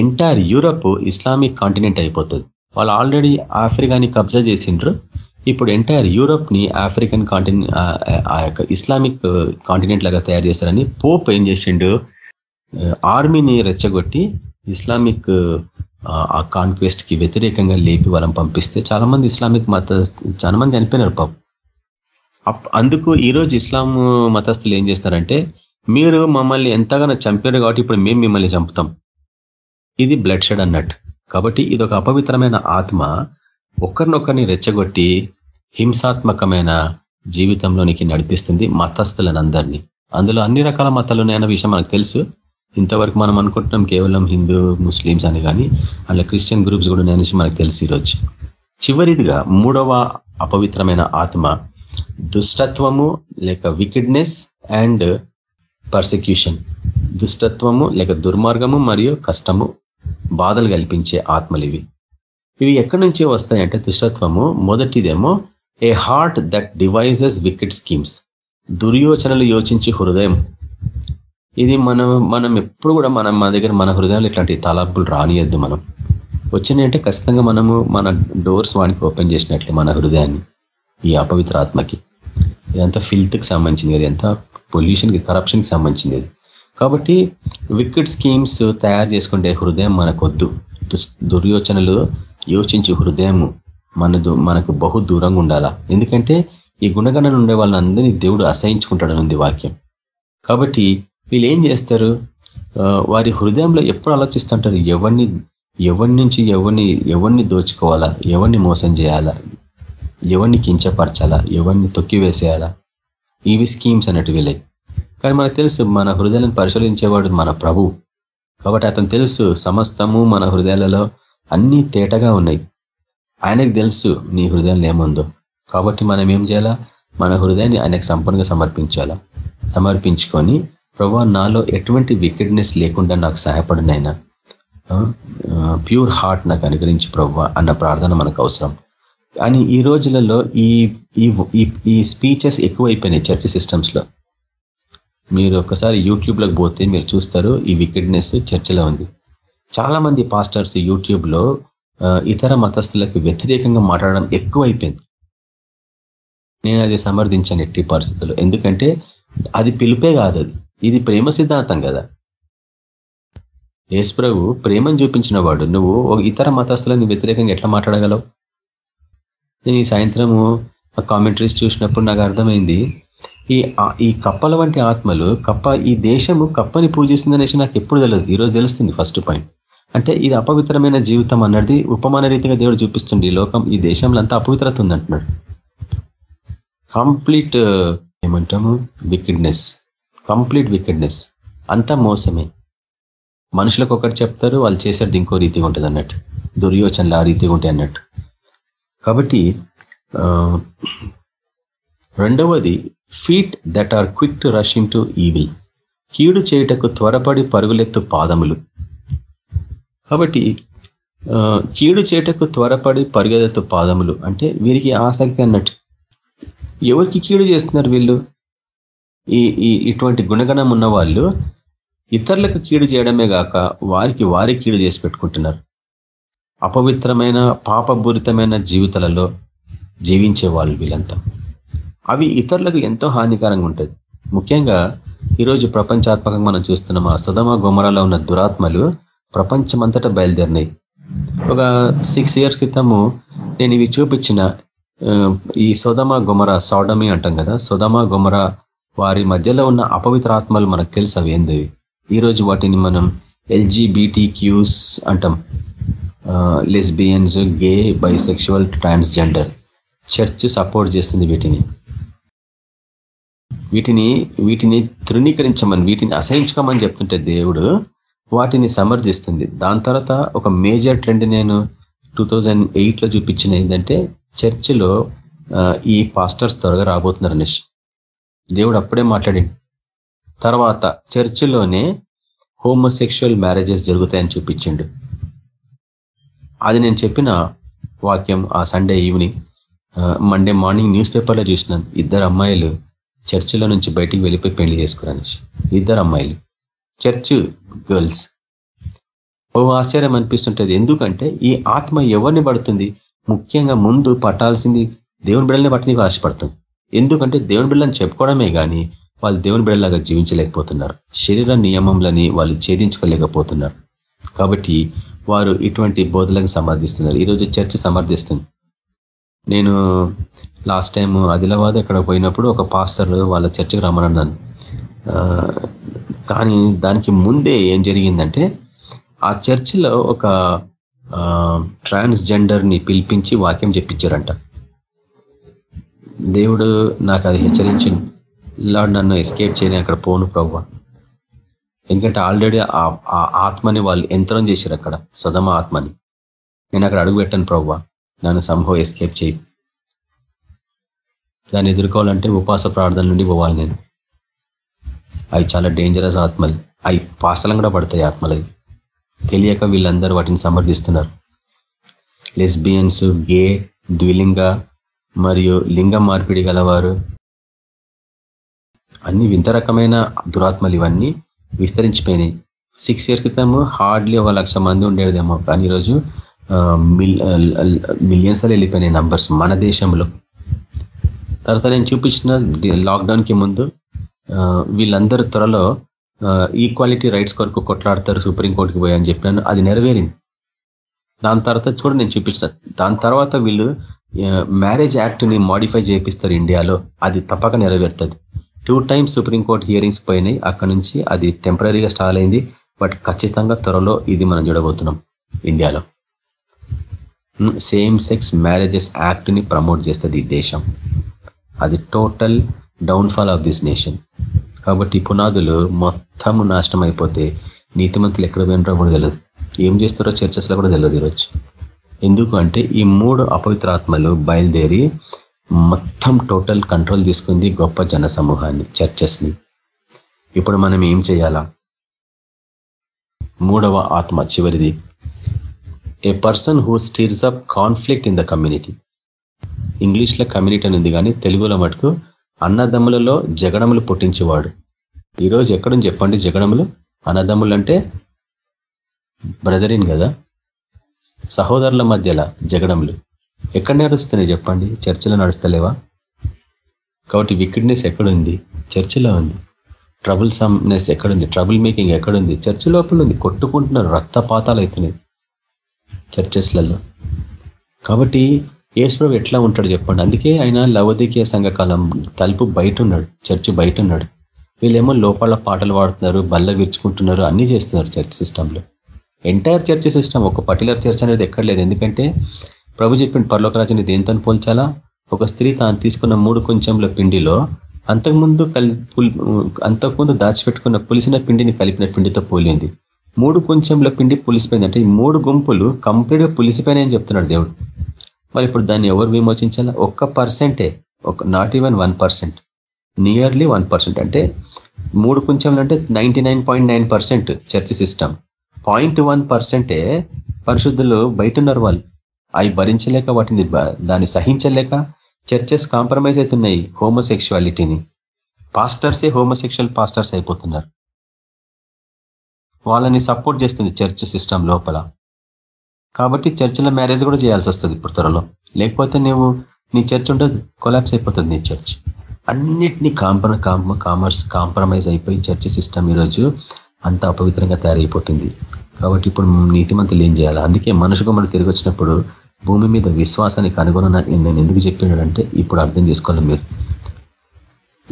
ఎంటైర్ యూరప్ ఇస్లామిక్ కాంటినెంట్ అయిపోతుంది. వాళ్ళు ఆల్రెడీ ఆఫ్రికాని కబ్జా చేసిండ్రు. ఇప్పుడు ఎంటైర్ యూరప్ని ఆఫ్రికన్ కాంటినెంట్ ఆ యొక్క ఇస్లామిక్ కాంటినెంట్ లాగా తయారు చేస్తారని పోప్ ఏం చేసిండు? ఆర్మీని రెచ్చగొట్టి ఇస్లామిక్ ఆ కాన్క్వెస్ట్కి వ్యతిరేకంగా లేపి వాళ్ళని పంపిస్తే చాలా మంది ఇస్లామిక్ మత చాలా మంది చనిపోయినారు పాపం. అందుకు ఈరోజు ఇస్లాం మతస్థులు ఏం చేస్తారంటే మీరు మమ్మల్ని ఎంతగానో చంపారు కాబట్టి ఇప్పుడు మేము మిమ్మల్ని చంపుతాం. ఇది బ్లడ్ షెడ్ అన్నట్టు. కాబట్టి ఇది ఒక అపవిత్రమైన ఆత్మ ఒకరినొకరిని రెచ్చగొట్టి హింసాత్మకమైన జీవితంలోనికి నడిపిస్తుంది మతస్థులనందరినీ. అందులో అన్ని రకాల మతాలు ఉన్నాయన్న విషయం మనకు తెలుసు. ఇంతవరకు మనం అనుకుంటున్నాం కేవలం హిందూ ముస్లిమ్స్ అని కానీ అలా క్రిస్టియన్ గ్రూప్స్ కూడా ఉన్నాయని మనకు తెలుసు ఈరోజు. చివరిదిగా మూడవ అపవిత్రమైన ఆత్మ దుష్టత్వము లేక వికెడ్నెస్ అండ్ పర్సిక్యూషన్ దుష్టత్వము లేక దుర్మార్గము మరియు కష్టము బాధలు కల్పించే ఆత్మలు ఇవి ఇవి ఎక్కడి నుంచి వస్తాయంటే దుష్టత్వము. మొదటిదేమో a heart that devises wicked schemes దుర్యోచనలు యోచించి హృదయం. ఇది మనం మనం ఎప్పుడు కూడా మనం మన దగ్గర మన హృదయాలు ఇట్లాంటి తలాపులు రానియద్దు మనం. వచ్చినాయంటే ఖచ్చితంగా మనము మన డోర్స్ వానికి ఓపెన్ చేసినట్లే మన హృదయాన్ని ఈ అపవిత్ర ఆత్మకి. ఇదంతా ఫిల్త్కి సంబంధించింది అది ఎంత పొల్యూషన్కి కరప్షన్కి సంబంధించింది కాబట్టి వికెట్ స్కీమ్స్ తయారు చేసుకుంటే హృదయం మనకొద్దు. దుర్యోచనలు యోచించు హృదయము మన మనకు బహు దూరంగా ఉండాలా? ఎందుకంటే ఈ గుణగణన ఉండే వాళ్ళందరినీ దేవుడు అసహించుకుంటాడనుంది వాక్యం. కాబట్టి వీళ్ళు ఏం చేస్తారు వారి హృదయంలో ఎప్పుడు ఆలోచిస్తుంటారు? ఎవరిని ఎవరి నుంచి ఎవరిని ఎవరిని దోచుకోవాలా? ఎవరిని మోసం చేయాలా? ఎవరిని కించపరచాలా? ఎవరిని తొక్కివేసేయాలా? ఇవి స్కీమ్స్ అన్నట్టు వీళ్ళకి కానీ మనకు తెలుసు మన హృదయాలను పరిశీలించేవాడు మన ప్రభు. కాబట్టి అతను తెలుసు సమస్తము మన హృదయాలలో అన్ని తేటగా ఉన్నాయి. ఆయనకు తెలుసు నీ హృదయంలో ఏముందో. కాబట్టి మనం ఏం చేయాలా? మన హృదయాన్ని ఆయనకు సంపూర్ణంగా సమర్పించాలా? సమర్పించుకొని ప్రభా నాలో ఎటువంటి వికెడ్నెస్ లేకుండా నాకు సహాయపడినైనా ప్యూర్ హార్ట్ నాకు అనుగ్రహించి ప్రభా అన్న ప్రార్థన మనకు అవసరం. కానీ ఈ రోజులలో ఈ ఈ స్పీచెస్ ఎక్కువైపోయినాయి చర్చ్ సిస్టమ్స్లో మీరు ఒకసారి యూట్యూబ్లోకి పోతే మీరు చూస్తారు ఈ వికెడ్నెస్ చర్చలో ఉంది. చాలా మంది పాస్టర్స్ యూట్యూబ్లో ఇతర మతస్థులకు వ్యతిరేకంగా మాట్లాడడం ఎక్కువైపోయింది. నేను అది సమర్థించాను ఎట్టి పరిస్థితుల్లో. ఎందుకంటే అది పిలిపే కాదు అది. ఇది ప్రేమ సిద్ధాంతం కదా. యేసుప్రభు ప్రేమను చూపించిన వాడు. నువ్వు ఇతర మతస్థులని వ్యతిరేకంగా ఎట్లా మాట్లాడగలవు? నేను ఈ సాయంత్రము కామెంటరీస్ చూసినప్పుడు నాకు అర్థమైంది. ఈ ఈ కప్పల వంటి ఆత్మలు కప్ప ఈ దేశము కప్పని పూజిస్తుందనేసి నాకు ఎప్పుడు తెలియదు ఈరోజు తెలుస్తుంది ఫస్ట్ పాయింట్ అంటే ఇది అపవిత్రమైన జీవితం అన్నది ఉపమాన రీతిగా దేవుడు చూపిస్తుంది ఈ లోకం ఈ దేశంలో అంతా అపవిత్రత ఉందంటున్నాడు. కంప్లీట్ uh, ఏమంటాము? వికెడ్నెస్ కంప్లీట్ వికెడ్నెస్ అంతా మోసమే. మనుషులకు ఒకటి చెప్తారు వాళ్ళు చేసేది ఇంకో రీతిగా ఉంటుంది అన్నట్టు. దుర్యోచనలు ఆ రీతిగా ఉంటాయి అన్నట్టు. కాబట్టి uh, రెండవది feet that are quick to rushing to evil కీడు చేయుటకు త్వరపడి పరుగులెత్తు పాదములు. కాబట్టి కీడు చేటకు త్వరపడి పరుగులెత్తు పాదములు అంటే వీరికి ఆసక్తి అన్నట్టు. ఎవరికి కీడు చేస్తున్నారు వీళ్ళు? ఈ ఇటువంటి గుణగణం ఉన్న వాళ్ళు ఇతరులకు కీడు చేయడమే కాక వారికి వారి కీడు చేసి పెట్టుకుంటున్నారు. అపవిత్రమైన పాపపూరితమైన జీవితాలలో జీవించే వాళ్ళు వీళ్ళంతా. అవి ఇతరులకు ఎంతో హానికరంగా ఉంటుంది. ముఖ్యంగా ఈరోజు ప్రపంచాత్మకంగా మనం చూస్తున్నాం ఆ సుధమ గుమరాలో ఉన్న దురాత్మలు ప్రపంచమంతటా బయలుదేరినాయి. ఒక సిక్స్ ఇయర్స్ క్రితము నేను ఇవి చూపించిన ఈ సుధమ గుమర సోడమి అంటాం కదా సుధమ గుమర వారి మధ్యలో ఉన్న అపవిత్ర ఆత్మలు మనకు తెలుసు అవి ఏందివి ఈరోజు వాటిని మనం ఎల్జీబీటీ క్యూస్ అంటాం lesbians gay bisexual transgender church support చేస్తుంది వీటిని. వీటిని వీటిని తృణీకరించమని వీటిని అసహించుకోమని చెప్తుంటే దేవుడు వాటిని సమర్థిస్తుంది. దాని తర్వాత ఒక మేజర్ ట్రెండ్ నేను టూ థౌజండ్ ఎయిట్లో చూపించిన ఏంటంటే చర్చిలో ఈ పాస్టర్స్ త్వరగా రాబోతున్నారు అనేష్. దేవుడు అప్పుడే మాట్లాడి తర్వాత చర్చిలోనే హోమోసెక్షువల్ మ్యారేజెస్ జరుగుతాయని చూపించిండు. అది నేను చెప్పిన వాక్యం ఆ Sunday evening Monday morning news పేపర్లో చూసినాను. ఇద్దరు అమ్మాయిలు చర్చిలో నుంచి బయటికి వెళ్ళిపోయి పెళ్ళి చేసుకురాని ఇద్దరు అమ్మాయిలు. Church girls. ఓ ఆశ్చర్యం అనిపిస్తుంటది. ఎందుకంటే ఈ ఆత్మ ఎవరిని పడుతుంది? ముఖ్యంగా ముందు పట్టాల్సింది దేవుని బిడ్డల్ని పట్టడానికి ఆశపడుతుంది. ఎందుకంటే దేవుని బిడ్డలను చెప్పుకోవడమే కానీ వాళ్ళు దేవుని బిడ్డలాగా జీవించలేకపోతున్నారు. శరీర నియమంలని వాళ్ళు ఛేదించుకోలేకపోతున్నారు. కాబట్టి వారు ఇటువంటి బోధలకు సమర్థిస్తున్నారు ఈరోజు చర్చ సమర్థిస్తుంది నేను లాస్ట్ టైం ఆదిలాబాద్ ఎక్కడ పోయినప్పుడు ఒక పాస్టర్ వాళ్ళ చర్చకు రమ్మనన్నాను. కానీ దానికి ముందే ఏం జరిగిందంటే ఆ చర్చిలో ఒక ట్రాన్స్జెండర్ని పిలిపించి వాక్యం చెప్పించారంట. దేవుడు నాకు అది హెచ్చరించింది లాడు నన్ను ఎస్కేప్ చేయని అక్కడ పోను ప్రభు ఎందుకంటే ఆల్రెడీ ఆ ఆత్మని వాళ్ళు యంత్రం చేశారు అక్కడ. సుధమ ఆత్మని. నేను అక్కడ అడుగు పెట్టాను ప్రవ్వా. నన్ను సంభవ ఎస్కేప్ చేయి. దాన్ని ఎదుర్కోవాలంటే ఉపాస ప్రార్థన నుండి పోవాలి నేను. అవి చాలా డేంజరస్ ఆత్మలు. అవి పాసలం కూడా పడతాయి ఆత్మలు తెలియక వీళ్ళందరూ వాటిని సమర్థిస్తున్నారు. లెస్బియన్స్ గే ద్విలింగ మరియు లింగ మార్పిడి గలవారు. అన్ని వింత రకమైన దురాత్మలు ఇవన్నీ విస్తరించిపోయినాయి. సిక్స్ ఇయర్ క్రితము హార్డ్లీ ఒక లక్ష మంది ఉండేదేమో. కానీ ఈరోజు మిలియన్స్ వెళ్ళిపోయినాయి నంబర్స్ మన దేశంలో. తర్వాత నేను చూపించిన లాక్డౌన్కి ముందు వీళ్ళందరూ త్వరలో ఈక్వాలిటీ రైట్స్ కొరకు కొట్లాడతారు సుప్రీంకోర్టుకి పోయని చెప్పినాను అది నెరవేరింది. దాని తర్వాత కూడా నేను చూపించిన. దాని తర్వాత వీళ్ళు మ్యారేజ్ యాక్ట్ని మాడిఫై చేపిస్తారు ఇండియాలో అది తప్పక నెరవేరుతుంది. టూ టైమ్స్ సుప్రీంకోర్టు హియరింగ్స్ పోయినాయి అక్కడ నుంచి అది టెంపరీగా స్టాల్ అయింది బట్ ఖచ్చితంగా త్వరలో ఇది మనం చూడబోతున్నాం ఇండియాలో. సేమ్ సెక్స్ మ్యారేజెస్ యాక్ట్ని ప్రమోట్ చేస్తుంది ఈ దేశం. అది total downfall of this nation కాబట్టి పునాదులు మొత్తం నాశనం అయిపోతే నీతిమంతులు ఎక్కడ పోయినరో కూడా తెలియదు ఏం చేస్తారో చర్చస్లో కూడా తెలియదు ఈరోజు. ఎందుకు అంటే ఈ మూడు అపవిత్రాత్మలు బయలుదేరి మొత్తం టోటల్ కంట్రోల్ తీసుకుంది గొప్ప జన సమూహాన్ని చర్చస్ని. ఇప్పుడు మనం ఏం చేయాలా? మూడవ ఆత్మ చివరిది a person who stirs up conflict in the community ఇంగ్లీష్లో కమ్యూనిటీ అని ఉంది కానీ తెలుగులో మటుకు అన్నదమ్ములలో జగడములు పుట్టించేవాడు. ఈరోజు ఎక్కడుంది చెప్పండి? జగడములు? అన్నదమ్ములు అంటే బ్రదరిన్ కదా? సహోదరుల మధ్యలో జగడములు. ఎక్కడ నడుస్తున్నాయి చెప్పండి? చర్చిలో నడుస్తలేవా? కాబట్టి వికెడ్నెస్ ఎక్కడుంది? చర్చిలో ఉంది. ట్రబుల్ సమ్నెస్ ఎక్కడుంది? ట్రబుల్ మేకింగ్ ఎక్కడుంది? చర్చి లోపల ఉంది. కొట్టుకుంటున్నారు. రక్తపాతాలు అవుతున్నాయి. చర్చెస్లలో. కాబట్టి ఏసుప్రభు ఎట్లా ఉంటాడు చెప్పండి. అందుకే ఆయన లవదీకీయ సంఘకాలం తలుపు బయట ఉన్నాడు చర్చి బయట ఉన్నాడు. వీళ్ళేమో లోపల పాటలు పాడుతున్నారు బల్ల విరుచుకుంటున్నారు అన్ని చేస్తున్నారు చర్చ్ సిస్టంలో. ఎంటైర్ చర్చ్ సిస్టమ్ ఒక పర్టికులర్ చర్చ్ అనేది ఎక్కడ లేదు. ఎందుకంటే ప్రభు చెప్పిన పర్లోకరాజుని దేంతో పోల్చాలా? ఒక స్త్రీ తాను తీసుకున్న మూడు కొంచెంల పిండిలో అంతకుముందు కలి అంతకుముందు దాచిపెట్టుకున్న పులిసిన పిండిని కలిపిన పిండితో పోలింది. మూడు కొంచెంల పిండి పులిసిపోయింది అంటే ఈ మూడు గుంపులు కంప్లీట్గా పులిసిపోయినాయని చెప్తున్నాడు దేవుడు. మరి ఇప్పుడు దాన్ని ఎవరు విమోచించాలా? ఒక్క పర్సెంటే. ఒక not even one percent. Nearly one percent. అంటే మూడు కొంచెంలు అంటే ninety church system. Point one పర్సెంటే పరిశుద్ధులు బయట ఉన్నారు వాళ్ళు. అవి భరించలేక వాటిని దాన్ని సహించలేక చర్చెస్ కాంప్రమైజ్ అవుతున్నాయి హోమోసెక్షువాలిటీని. పాస్టర్సే హోమోసెక్షువల్ పాస్టర్స్ అయిపోతున్నారు. వాళ్ళని సపోర్ట్ చేస్తుంది చర్చ్ సిస్టమ్ లోపల. కాబట్టి చర్చిలో మ్యారేజ్ కూడా చేయాల్సి వస్తుంది ఇప్పుడు త్వరలో. లేకపోతే నువ్వు నీ చర్చ్ ఉండదు కొలాప్స్ అయిపోతుంది నీ చర్చ్. అన్నిటినీ కాంప్ర కామర్స్ కాంప్రమైజ్ అయిపోయి చర్చ్ సిస్టమ్ ఈరోజు అంత అపవిత్రంగా తయారైపోతుంది. కాబట్టి ఇప్పుడు నీతిమంతులు ఏం చేయాలి? అందుకే మనుషు మనం తిరిగి వచ్చినప్పుడు భూమి మీద విశ్వాసానికి కనుగొన నేను ఎందుకు చెప్పినాడంటే ఇప్పుడు అర్థం చేసుకోవాలి మీరు.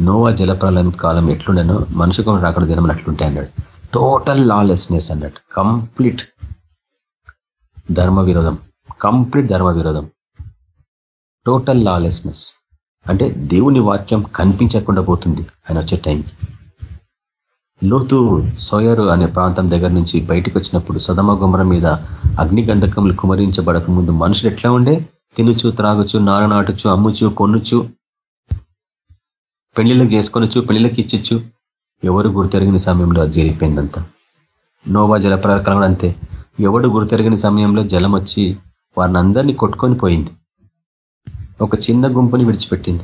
నోవా జలప్రలయం కాలం ఎట్లుండేనో మనుషుగా రాకడ దినం అట్లుంటాయి అన్నాడు. టోటల్ లాలెస్నెస్ అన్నట్టు కంప్లీట్ ధర్మ విరోధం కంప్లీట్ ధర్మ విరోధం టోటల్ లాలెస్నెస్ అంటే దేవుని వాక్యం కనిపించకుండా పోతుంది ఆయన వచ్చే టైంకి లోతు సోయరు అనే ప్రాంతం దగ్గర నుంచి బయటకు వచ్చినప్పుడు సదమ గుమర మీద అగ్నిగంధకములు కుమరించబడక ముందు మనుషులు ఎట్లా ఉండే? తినుచు త్రాగుచు నారనాటుచు అమ్ముచు కొనుచు పెళ్ళిళ్ళకి చేసుకొనొచ్చు పెళ్ళిళ్ళకి ఇచ్చచ్చు. ఎవరు గుర్తెరిగిన సమయంలో అది జరిగిపోయిందంత? నోవా జలప్రకారం అంతే. ఎవడు గుర్తెరిగిన సమయంలో జలం వచ్చి వారిని అందరినీ కొట్టుకొని పోయింది. ఒక చిన్న గుంపుని విడిచిపెట్టింది.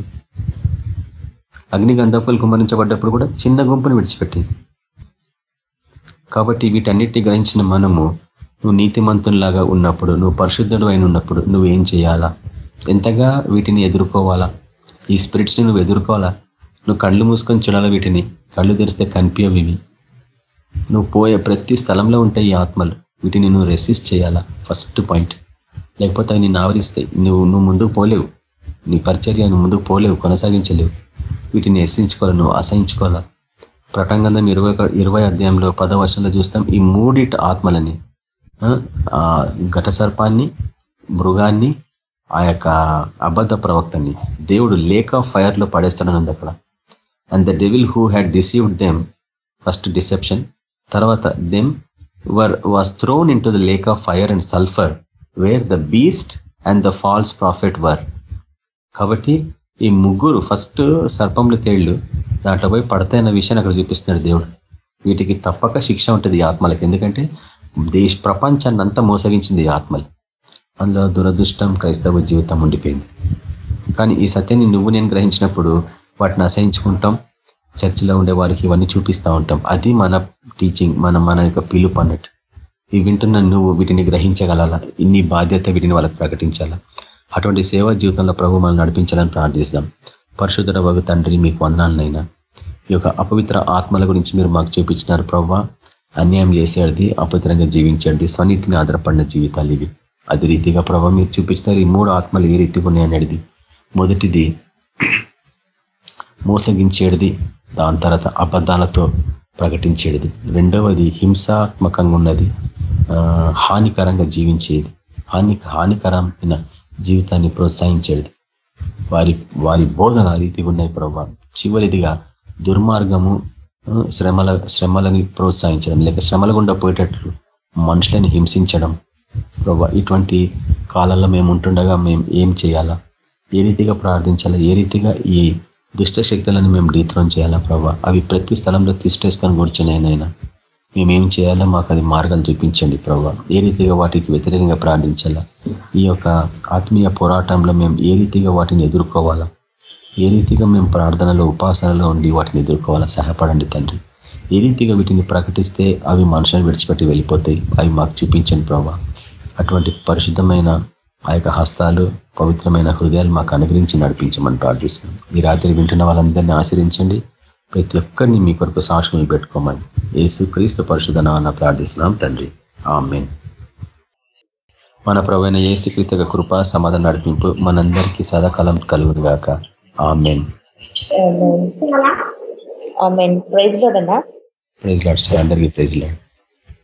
అగ్ని గంధపులు కుమరించబడ్డప్పుడు కూడా చిన్న గుంపుని విడిచిపెట్టింది. కాబట్టి వీటన్నిటిని గ్రహించిన మనము నువ్వు నీతిమంతునిలాగా ఉన్నప్పుడు నువ్వు పరిశుద్ధుడు అయిన ఉన్నప్పుడు నువ్వు ఏం చేయాలా? ఎంతగా వీటిని ఎదుర్కోవాలా? ఈ స్పిరిట్స్ని నువ్వు ఎదుర్కోవాలా? నువ్వు కళ్ళు మూసుకొని చూడాలా వీటిని? కళ్ళు తెరిస్తే కనిపించవు ఇవి. నువ్వు పోయే ప్రతి స్థలంలో ఉంటాయి ఈ ఆత్మలు. వీటిని నువ్వు రెసిస్ట్ చేయాలా? ఫస్ట్ పాయింట్ లేకపోతే అవి నిన్ను ఆవరిస్తాయి. నువ్వు నువ్వు ముందుకు పోలేవు. నీ పరిచర్య నువ్వు ముందుకు పోలేవు కొనసాగించలేవు. వీటిని ఎస్సించుకోవాలి నువ్వు అసహించుకోవాలా? ప్రటంగంధం ఇరవై ఇరవై అధ్యాయంలో పదవర్షంలో చూస్తాం ఈ మూడిట ఆత్మలని. ఘట సర్పాన్ని మృగాన్ని ఆ యొక్క అబద్ధ ప్రవక్తని. దేవుడు లేక్ ఆఫ్ ఫైర్లో పడేస్తాడని అక్కడ. And the devil who had deceived them first deception తర్వాత them were was thrown into the lake of fire and sulphur where the beast and the false prophet were కాబట్టి ఈ ముగ్గురు ఫస్ట్ సర్పంలు తేళ్ళు దాంట్లో పోయి పడతాయన్న విషయాన్ని అక్కడ చూపిస్తున్నాడు దేవుడు. వీటికి తప్పక శిక్ష ఉంటుంది ఈ ఆత్మలకి. ఎందుకంటే దేశ ప్రపంచాన్ని అంతా మోసగించింది ఈ ఆత్మలు. అందులో దురదృష్టం క్రైస్తవ జీవితం ఉండిపోయింది. కానీ ఈ సత్యాన్ని నువ్వు నేను గ్రహించినప్పుడు వాటిని అసహించుకుంటాం చర్చిలో ఉండే వారికి ఇవన్నీ చూపిస్తూ ఉంటాం. అది మన టీచింగ్ మన మన యొక్క పిలుపు అన్నట్టు. ఇవి వింటున్న నువ్వు వీటిని గ్రహించగల ఇన్ని బాధ్యత వీటిని వాళ్ళకి ప్రకటించాలా? అటువంటి సేవా జీవితంలో ప్రభు మనం నడిపించాలని ప్రార్థిస్తాం. పరిశుద్ధ వగు తండ్రి మీకు వందాలనైనా ఈ యొక్క అపవిత్ర ఆత్మల గురించి మీరు మాకు చూపించినారు ప్రవ్వ. అన్యాయం చేసేది అపవిత్రంగా జీవించేది స్వనీతిని ఆధారపడిన జీవితాలు ఇవి. అది రీతిగా ప్రభావ మీరు చూపించినారు. ఈ మూడు ఆత్మలు ఏ రీతిగా ఉన్నాయనేది. మొదటిది మోసగించేది దాని తర్వాత అబద్ధాలతో ప్రకటించేది రెండవది హింసాత్మకంగా ఉన్నది హానికరంగా జీవించేది. హాని హానికరమైన జీవితాన్ని ప్రోత్సహించేది వారి వారి బోధన రీతిగా ఉన్నాయి ప్రభావ చివరిదిగా దుర్మార్గము శ్రమల శ్రమలని ప్రోత్సహించడం లేక శ్రమల గుండా పోయేటట్లు మనుషులని హింసించడం. ప్రభా ఇటువంటి కాలంలో మేము ఉంటుండగా మేము ఏం చేయాలా? ఏ రీతిగా ప్రార్థించాలా? ఏ రీతిగా ఈ దుష్ట శక్తులను మేము డీత్రం చేయాలా ప్రభా? అవి ప్రతి స్థలంలో తిష్టేసుకొని కూర్చున్నాయనైనా మేమేం చేయాలా మాకు అది మార్గాలు చూపించండి ప్రభా. ఏ రీతిగా వాటికి వ్యతిరేకంగా ప్రార్థించాలా? ఈ యొక్క ఆత్మీయ పోరాటంలో మేము ఏ రీతిగా వాటిని ఎదుర్కోవాలా? ఏ రీతిగా మేము ప్రార్థనలో ఉపాసనలో ఉండి వాటిని ఎదుర్కోవాలా? సహాయపడండి తండ్రి. ఏ రీతిగా వీటిని ప్రకటిస్తే అవి మనుషులను విడిచిపెట్టి వెళ్ళిపోతాయి. అవి మాకు చూపించండి ప్రభా. అటువంటి పరిశుద్ధమైన ఆ యొక్క హస్తాలు పవిత్రమైన హృదయాలు మాకు అనుగ్రహించి నడిపించమని ప్రార్థిస్తున్నాం. ఈ రాత్రి వింటున్న వాళ్ళందరినీ ఆశ్రయించండి ప్రతి ఒక్కరిని మీ కొరకు సాక్షి పెట్టుకోమని ఏసు క్రీస్తు పరిశుధన ప్రార్థిస్తున్నాం తండ్రి. ఆమెన్. మన ప్రవైన ఏసు క్రీస్తు కృప సమాధానం నడిపింపు మనందరికీ సదాకాలం కలుగును గాక. ఆమెన్. ప్రైజ్ లాడ్ అందరికీ ప్రైజ్ లాడ్.